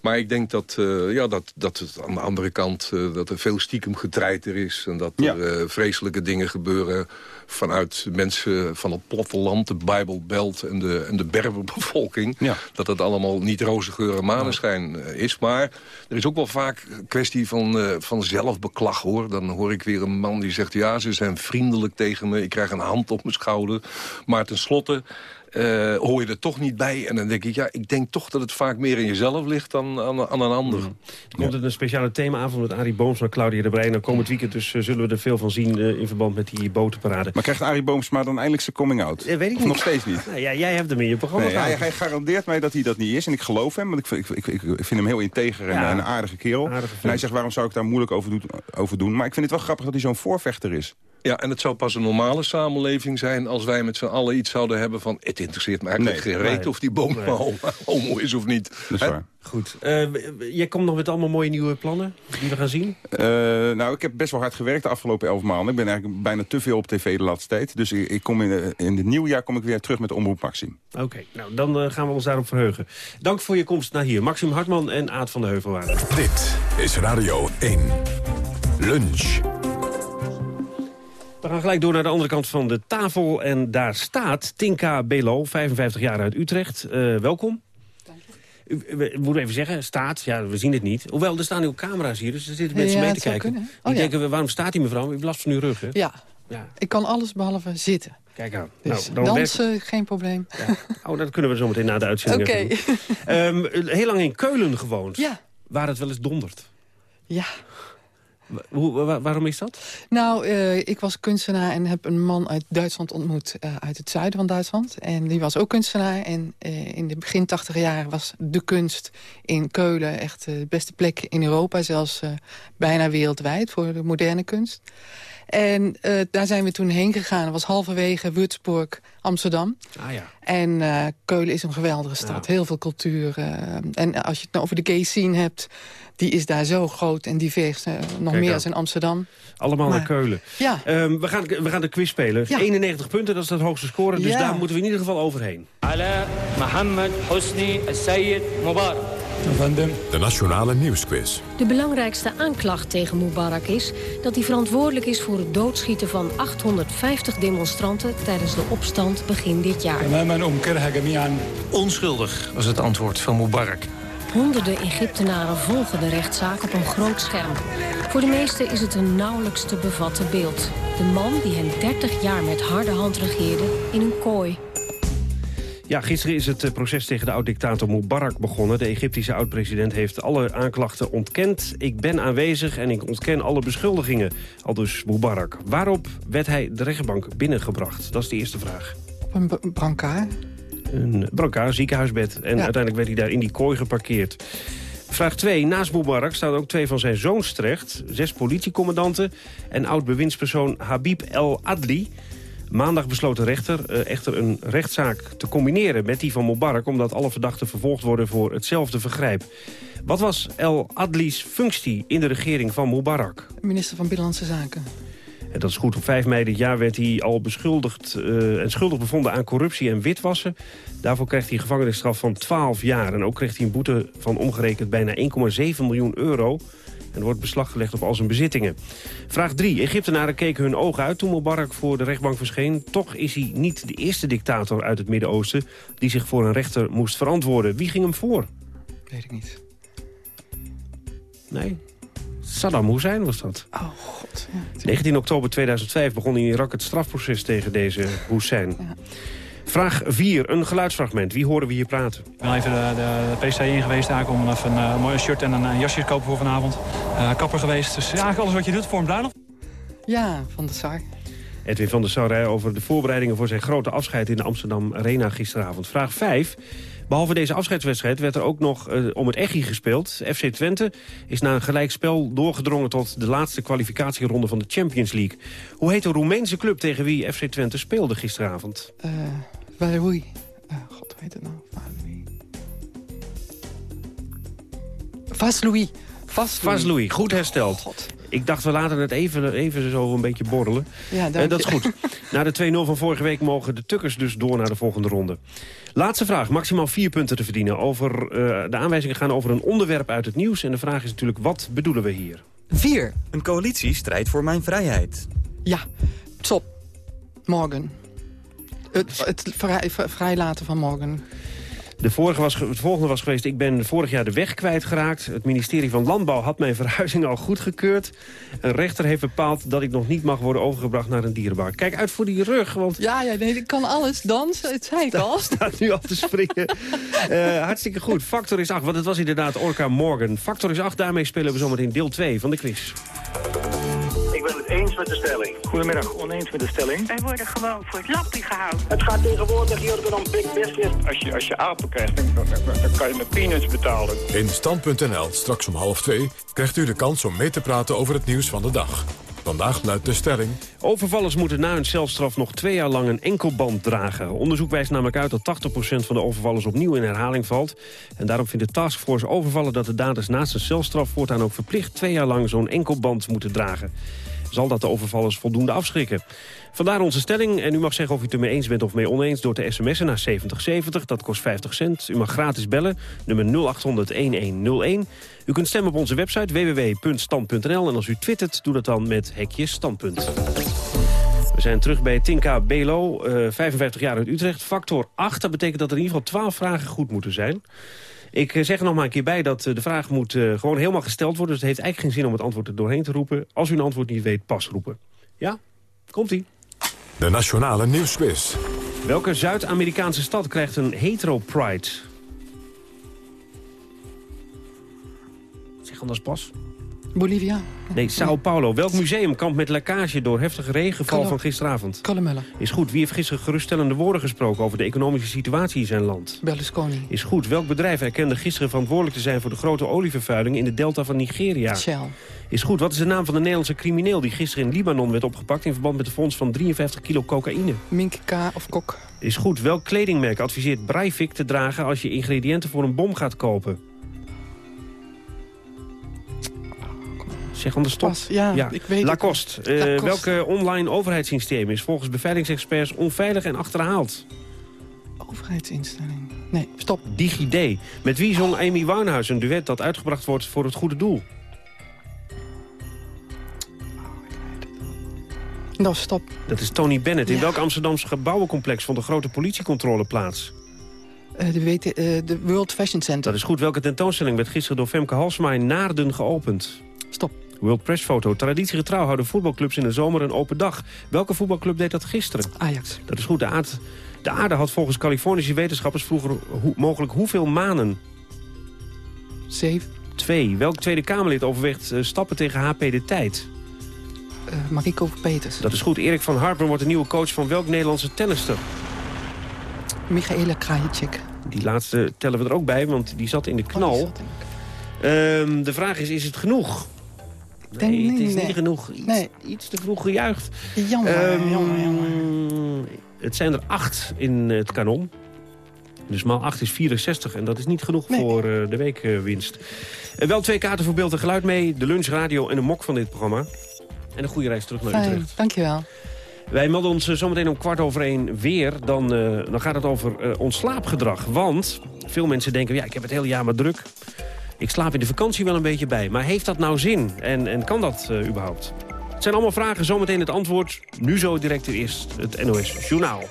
Maar ik denk dat, eh, ja, dat, dat het aan de andere kant eh, dat er veel stiekem getreiter is... en dat er eh, vreselijke dingen gebeuren vanuit mensen van het platteland... de Bijbelbelt en de, en de Berberbevolking. Dat het allemaal niet roze geur en maneschijn is. Maar er is ook wel vaak een kwestie van, van zelfbeklag, hoor. Dan hoor ik weer een man die zegt... ja, ze zijn vriendelijk tegen me, ik krijg een hand op mijn schouder. Maar tenslotte... eh, hoor je er toch niet bij. En dan denk ik, ja, ik denk toch dat het vaak meer in jezelf ligt dan aan, aan een ander. Er komt een speciale themaavond met Arie Boomsma, Claudia de Breij. En komend weekend dus eh, zullen we er veel van zien eh, in verband met die botenparade. Maar krijgt Arie Boomsma dan eindelijk zijn coming out? Ja, weet ik Of niet. nog steeds niet? Nou, ja, jij hebt hem in je programma Nee, hij, garandeert mij dat hij dat niet is. En ik geloof hem, want ik, vind- ik, ik, ik vind hem heel integer en Ja. een aardige kerel. Aardige en hij zegt, waarom zou ik daar moeilijk over doen, over doen? Maar ik vind het wel grappig dat hij zo'n voorvechter is. Ja, en het zou pas een normale samenleving zijn... als wij met z'n allen iets zouden hebben van... het interesseert me eigenlijk Nee. geen reet Nee. of die boom Nee. homo, homo is of niet. Dat is waar. Goed. Eh, jij komt nog met allemaal mooie nieuwe plannen die we gaan zien? Eh, nou, ik heb best wel hard gewerkt de afgelopen elf maanden. Ik ben eigenlijk bijna te veel op tv de laatste tijd. Dus ik, ik kom in, eh, in het nieuwjaar kom ik weer terug met Omroep Maxim. Oké, nou dan gaan we ons daarop verheugen. Dank voor je komst naar hier. Maxim Hartman en Aad van de Heuvel waren. er. Dit is Radio 1. Lunch. We gaan gelijk door naar de andere kant van de tafel. En daar staat Tinka Belo, 55 jaar uit Utrecht. Eh, welkom. U- We moeten even zeggen, staat, ja, we zien het niet. Hoewel, er staan ook camera's hier, dus er zitten mensen Ja, mee te kijken. Die Oh, ja. denken, we, waarom staat die mevrouw? U heeft last van uw rug, hè? Ja. Ja. ik kan alles behalve zitten. Kijk aan. Dus nou, werkt- dansen, geen probleem. Oh, dat kunnen we zo meteen na de uitzending Oké. Ehm, heel lang in Keulen gewoond. Ja. Waar het wel eens dondert. Ja. Waarom is dat? Nou, eh, ik was kunstenaar en heb een man uit Duitsland ontmoet. eh, uit het zuiden van Duitsland. En die was ook kunstenaar. En eh, in de begin tachtig jaren was de kunst in Keulen... echt de beste plek in Europa. Zelfs bijna wereldwijd voor de moderne kunst. En eh, daar zijn we toen heen gegaan. Dat was halverwege Würzburg, Amsterdam. Ah, ja. En eh, Keulen is een geweldige stad. Heel veel cultuur. Eh, en als je het nou over de gay scene hebt... die is daar zo groot en divers. nog meer dan in Amsterdam. Allemaal naar Keulen. Ja. Ehm, we, gaan, we gaan de quiz spelen. 91 punten, dat is het hoogste score. Dus daar moeten we in ieder geval overheen. Alaa Mohammed Hosni Sayyid Mubarak. De Nationale Nieuwsquiz. De belangrijkste aanklacht tegen Mubarak is dat hij verantwoordelijk is voor het doodschieten van 850 demonstranten tijdens de opstand begin dit jaar. Onschuldig was het antwoord van Mubarak. Honderden Egyptenaren volgen de rechtszaak op een groot scherm. Voor de meesten is het een nauwelijks te bevatten beeld. De man die hen 30 jaar met harde hand regeerde in een kooi. Ja, gisteren is het eh, proces tegen de oud-dictator Mubarak begonnen. De Egyptische oud-president heeft alle aanklachten ontkend. Ik ben aanwezig en ik ontken alle beschuldigingen. Al dus Mubarak. Waarop werd hij de rechtbank binnengebracht? Dat is de eerste vraag. Op een brancard. Een brancard, ziekenhuisbed. En Ja. uiteindelijk werd hij daar in die kooi geparkeerd. Vraag 2. Naast Mubarak staan ook twee van zijn zoons terecht. Zes politiecommandanten en oud-bewindspersoon Habib El Adli. Maandag besloot de rechter eh, echter een rechtszaak te combineren met die van Mubarak... omdat alle verdachten vervolgd worden voor hetzelfde vergrijp. Wat was El Adli's functie in de regering van Mubarak? Minister van Binnenlandse Zaken. En dat is goed. Op 5 mei dit jaar werd hij al beschuldigd eh, en schuldig bevonden aan corruptie en witwassen. Daarvoor kreeg hij een gevangenisstraf van 12 jaar. En ook kreeg hij een boete van omgerekend bijna 1,7 miljoen euro. En wordt beslag gelegd op al zijn bezittingen. Vraag 3. Egyptenaren keken hun ogen uit toen Mubarak voor de rechtbank verscheen. Toch is hij niet de eerste dictator uit het Midden-Oosten... die zich voor een rechter moest verantwoorden. Wie ging hem voor? Weet ik niet. Nee, Saddam Hussein was dat. Oh, god. Ja. 19 oktober 2005 begon in Irak het strafproces tegen deze Hussein. Vraag 4, een geluidsfragment. Wie horen we hier praten? Ik ben even de, de, de PC in geweest eigenlijk om even een uh, mooi shirt en een jasje te kopen voor vanavond. Uh, kapper geweest, dus eigenlijk alles wat je doet voor een bruiloft. Ja, van de Sar. Edwin van der Sar over de voorbereidingen voor zijn grote afscheid in de Amsterdam Arena gisteravond. Vraag 5. Behalve deze afscheidswedstrijd werd er ook nog uh, om het Echi gespeeld. FC Twente is na een gelijkspel doorgedrongen tot de laatste kwalificatieronde van de Champions League. Hoe heet de Roemeense club tegen wie FC Twente speelde gisteravond? Uh, Valerui. Uh, God, heet het nou? Valerui. Vaslui. Vaslui, goed hersteld. Oh, God. Ik dacht, we laten het even, even zo een beetje borrelen. Ja, uh, dat is goed. Na de 2-0 van vorige week mogen de Tukkers dus door naar de volgende ronde. Laatste vraag, maximaal vier punten te verdienen. Over, uh, de aanwijzingen gaan over een onderwerp uit het nieuws. En de vraag is natuurlijk, wat bedoelen we hier? 4. Een coalitie strijdt voor mijn vrijheid. Ja, stop. Morgen. Het, het vrij, vrijlaten van morgen. De vorige was, het volgende was geweest, ik ben vorig jaar de weg kwijtgeraakt. Het ministerie van Landbouw had mijn verhuizing al goedgekeurd. Een rechter heeft bepaald dat ik nog niet mag worden overgebracht naar een dierenbar. Kijk uit voor die rug, want... Ja, ja nee, ik kan alles dansen, het zei ik al. staat nu af te springen. uh, hartstikke goed. Factor is 8, want het was inderdaad Orca Morgan. Factor is 8, daarmee spelen we zometeen deel 2 van de quiz. Ben het eens met de stelling. Goedemiddag, oneens met de stelling. Wij worden gewoon voor het lappie gehouden. Het gaat tegenwoordig hier om big business. Als je, als je apen krijgt, dan, dan, dan kan je met peanuts betalen. In Stand.nl, straks om half twee, krijgt u de kans om mee te praten over het nieuws van de dag. Vandaag luidt de stelling... Overvallers moeten na hun celstraf nog twee jaar lang een enkelband dragen. Onderzoek wijst namelijk uit dat 80% van de overvallers opnieuw in herhaling valt. En daarom vindt de taskforce overvallen dat de daders naast een celstraf... voortaan ook verplicht twee jaar lang zo'n enkelband moeten dragen zal dat de overvallers voldoende afschrikken. Vandaar onze stelling. En u mag zeggen of u het ermee eens bent of mee oneens... door te sms'en naar 7070. Dat kost 50 cent. U mag gratis bellen. Nummer 0800-1101. U kunt stemmen op onze website www.stand.nl. En als u twittert, doe dat dan met hekje standpunt. We zijn terug bij Tinka Belo, uh, 55 jaar uit Utrecht. Factor 8, dat betekent dat er in ieder geval 12 vragen goed moeten zijn. Ik zeg er nog maar een keer bij dat de vraag moet uh, gewoon helemaal gesteld worden. Dus het heeft eigenlijk geen zin om het antwoord er doorheen te roepen. Als u een antwoord niet weet, pas roepen. Ja? Komt-ie. De Nationale Nieuwsquiz. Welke Zuid-Amerikaanse stad krijgt een hetero-pride? Zeg anders pas. Bolivia. Nee, Sao Paulo. Welk museum kampt met lekkage door heftige regenval Colo van gisteravond? Columella. Is goed. Wie heeft gisteren geruststellende woorden gesproken over de economische situatie in zijn land? Berlusconi. Is goed. Welk bedrijf erkende gisteren verantwoordelijk te zijn voor de grote olievervuiling in de delta van Nigeria? Shell. Is goed. Wat is de naam van de Nederlandse crimineel die gisteren in Libanon werd opgepakt in verband met de fonds van 53 kilo cocaïne? Mink K. of Kok. Is goed. Welk kledingmerk adviseert Breivik te dragen als je ingrediënten voor een bom gaat kopen? Zeg anders stop. Pas, ja, ik weet Lacoste. Uh, Lacoste. Welke online overheidssysteem is volgens beveiligingsexperts onveilig en achterhaald? Overheidsinstelling. Nee, stop. DigiD. Met wie zong Amy Winehouse een duet dat uitgebracht wordt voor het goede doel? Nou, stop. Dat is Tony Bennett. In welk Amsterdamse gebouwencomplex vond de grote politiecontrole plaats? Uh, de, WT, uh, de World Fashion Center. Dat is goed. Welke tentoonstelling werd gisteren door Femke Halsma in Naarden geopend? World Press Foto. Traditiegetrouw houden voetbalclubs in de zomer een open dag. Welke voetbalclub deed dat gisteren? Ajax. Dat is goed. De, aard, de aarde had volgens Californische wetenschappers vroeger ho mogelijk hoeveel manen? Zeven. Twee. Welk Tweede Kamerlid overweegt uh, stappen tegen HP de tijd? Uh, Mariko Peters. Dat is goed. Erik van Harpen wordt de nieuwe coach van welk Nederlandse tennister? Michaela Krajicek. Die laatste tellen we er ook bij, want die zat in de knal. Oh, um, de vraag is, is het genoeg? Nee, nee het is nee. niet genoeg. Iets, nee. iets te vroeg gejuicht. Jammer, um, jammer, jammer. het zijn er acht in het kanon. Dus maal 8 is 64 en dat is niet genoeg voor uh, de weekwinst. Uh, wel twee kaarten voor beeld en geluid mee. De lunchradio en de mok van dit programma. En een goede reis terug naar Fijn, Utrecht. dankjewel. Wij melden ons uh, zometeen om kwart over één weer. Dan, dan gaat het over ons slaapgedrag. Want veel mensen denken, ja, ik heb het hele jaar maar druk. Ik slaap in de vakantie wel een beetje bij. Maar heeft dat nou zin? En, en kan dat überhaupt? Het zijn allemaal vragen, zometeen het antwoord. Nu zo direct eerst het NOS Journaal.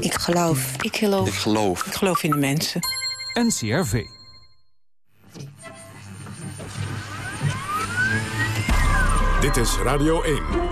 Ik geloof. Ik geloof. Ik geloof. Ik geloof in de mensen. NCRV. Dit is Radio 1.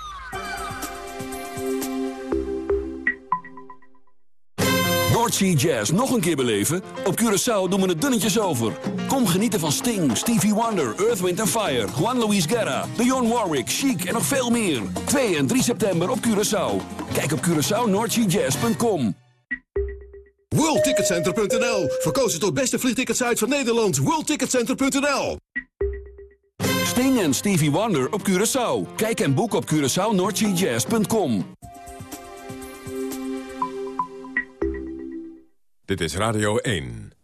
Jazz nog een keer beleven? Op Curaçao doen we het dunnetjes over. Kom genieten van Sting, Stevie Wonder, Earth, Wind Fire... Juan Luis Guerra, Dionne Warwick, Chic en nog veel meer. 2 en 3 september op Curaçao. Kijk op CuraçaoNoordseaJazz.com. WorldTicketCenter.nl Verkozen tot beste vliegticketsite van Nederland. WorldTicketCenter.nl Sting en Stevie Wonder op Curaçao. Kijk en boek op CuraçaoNoordseaJazz.com. Dit is Radio 1.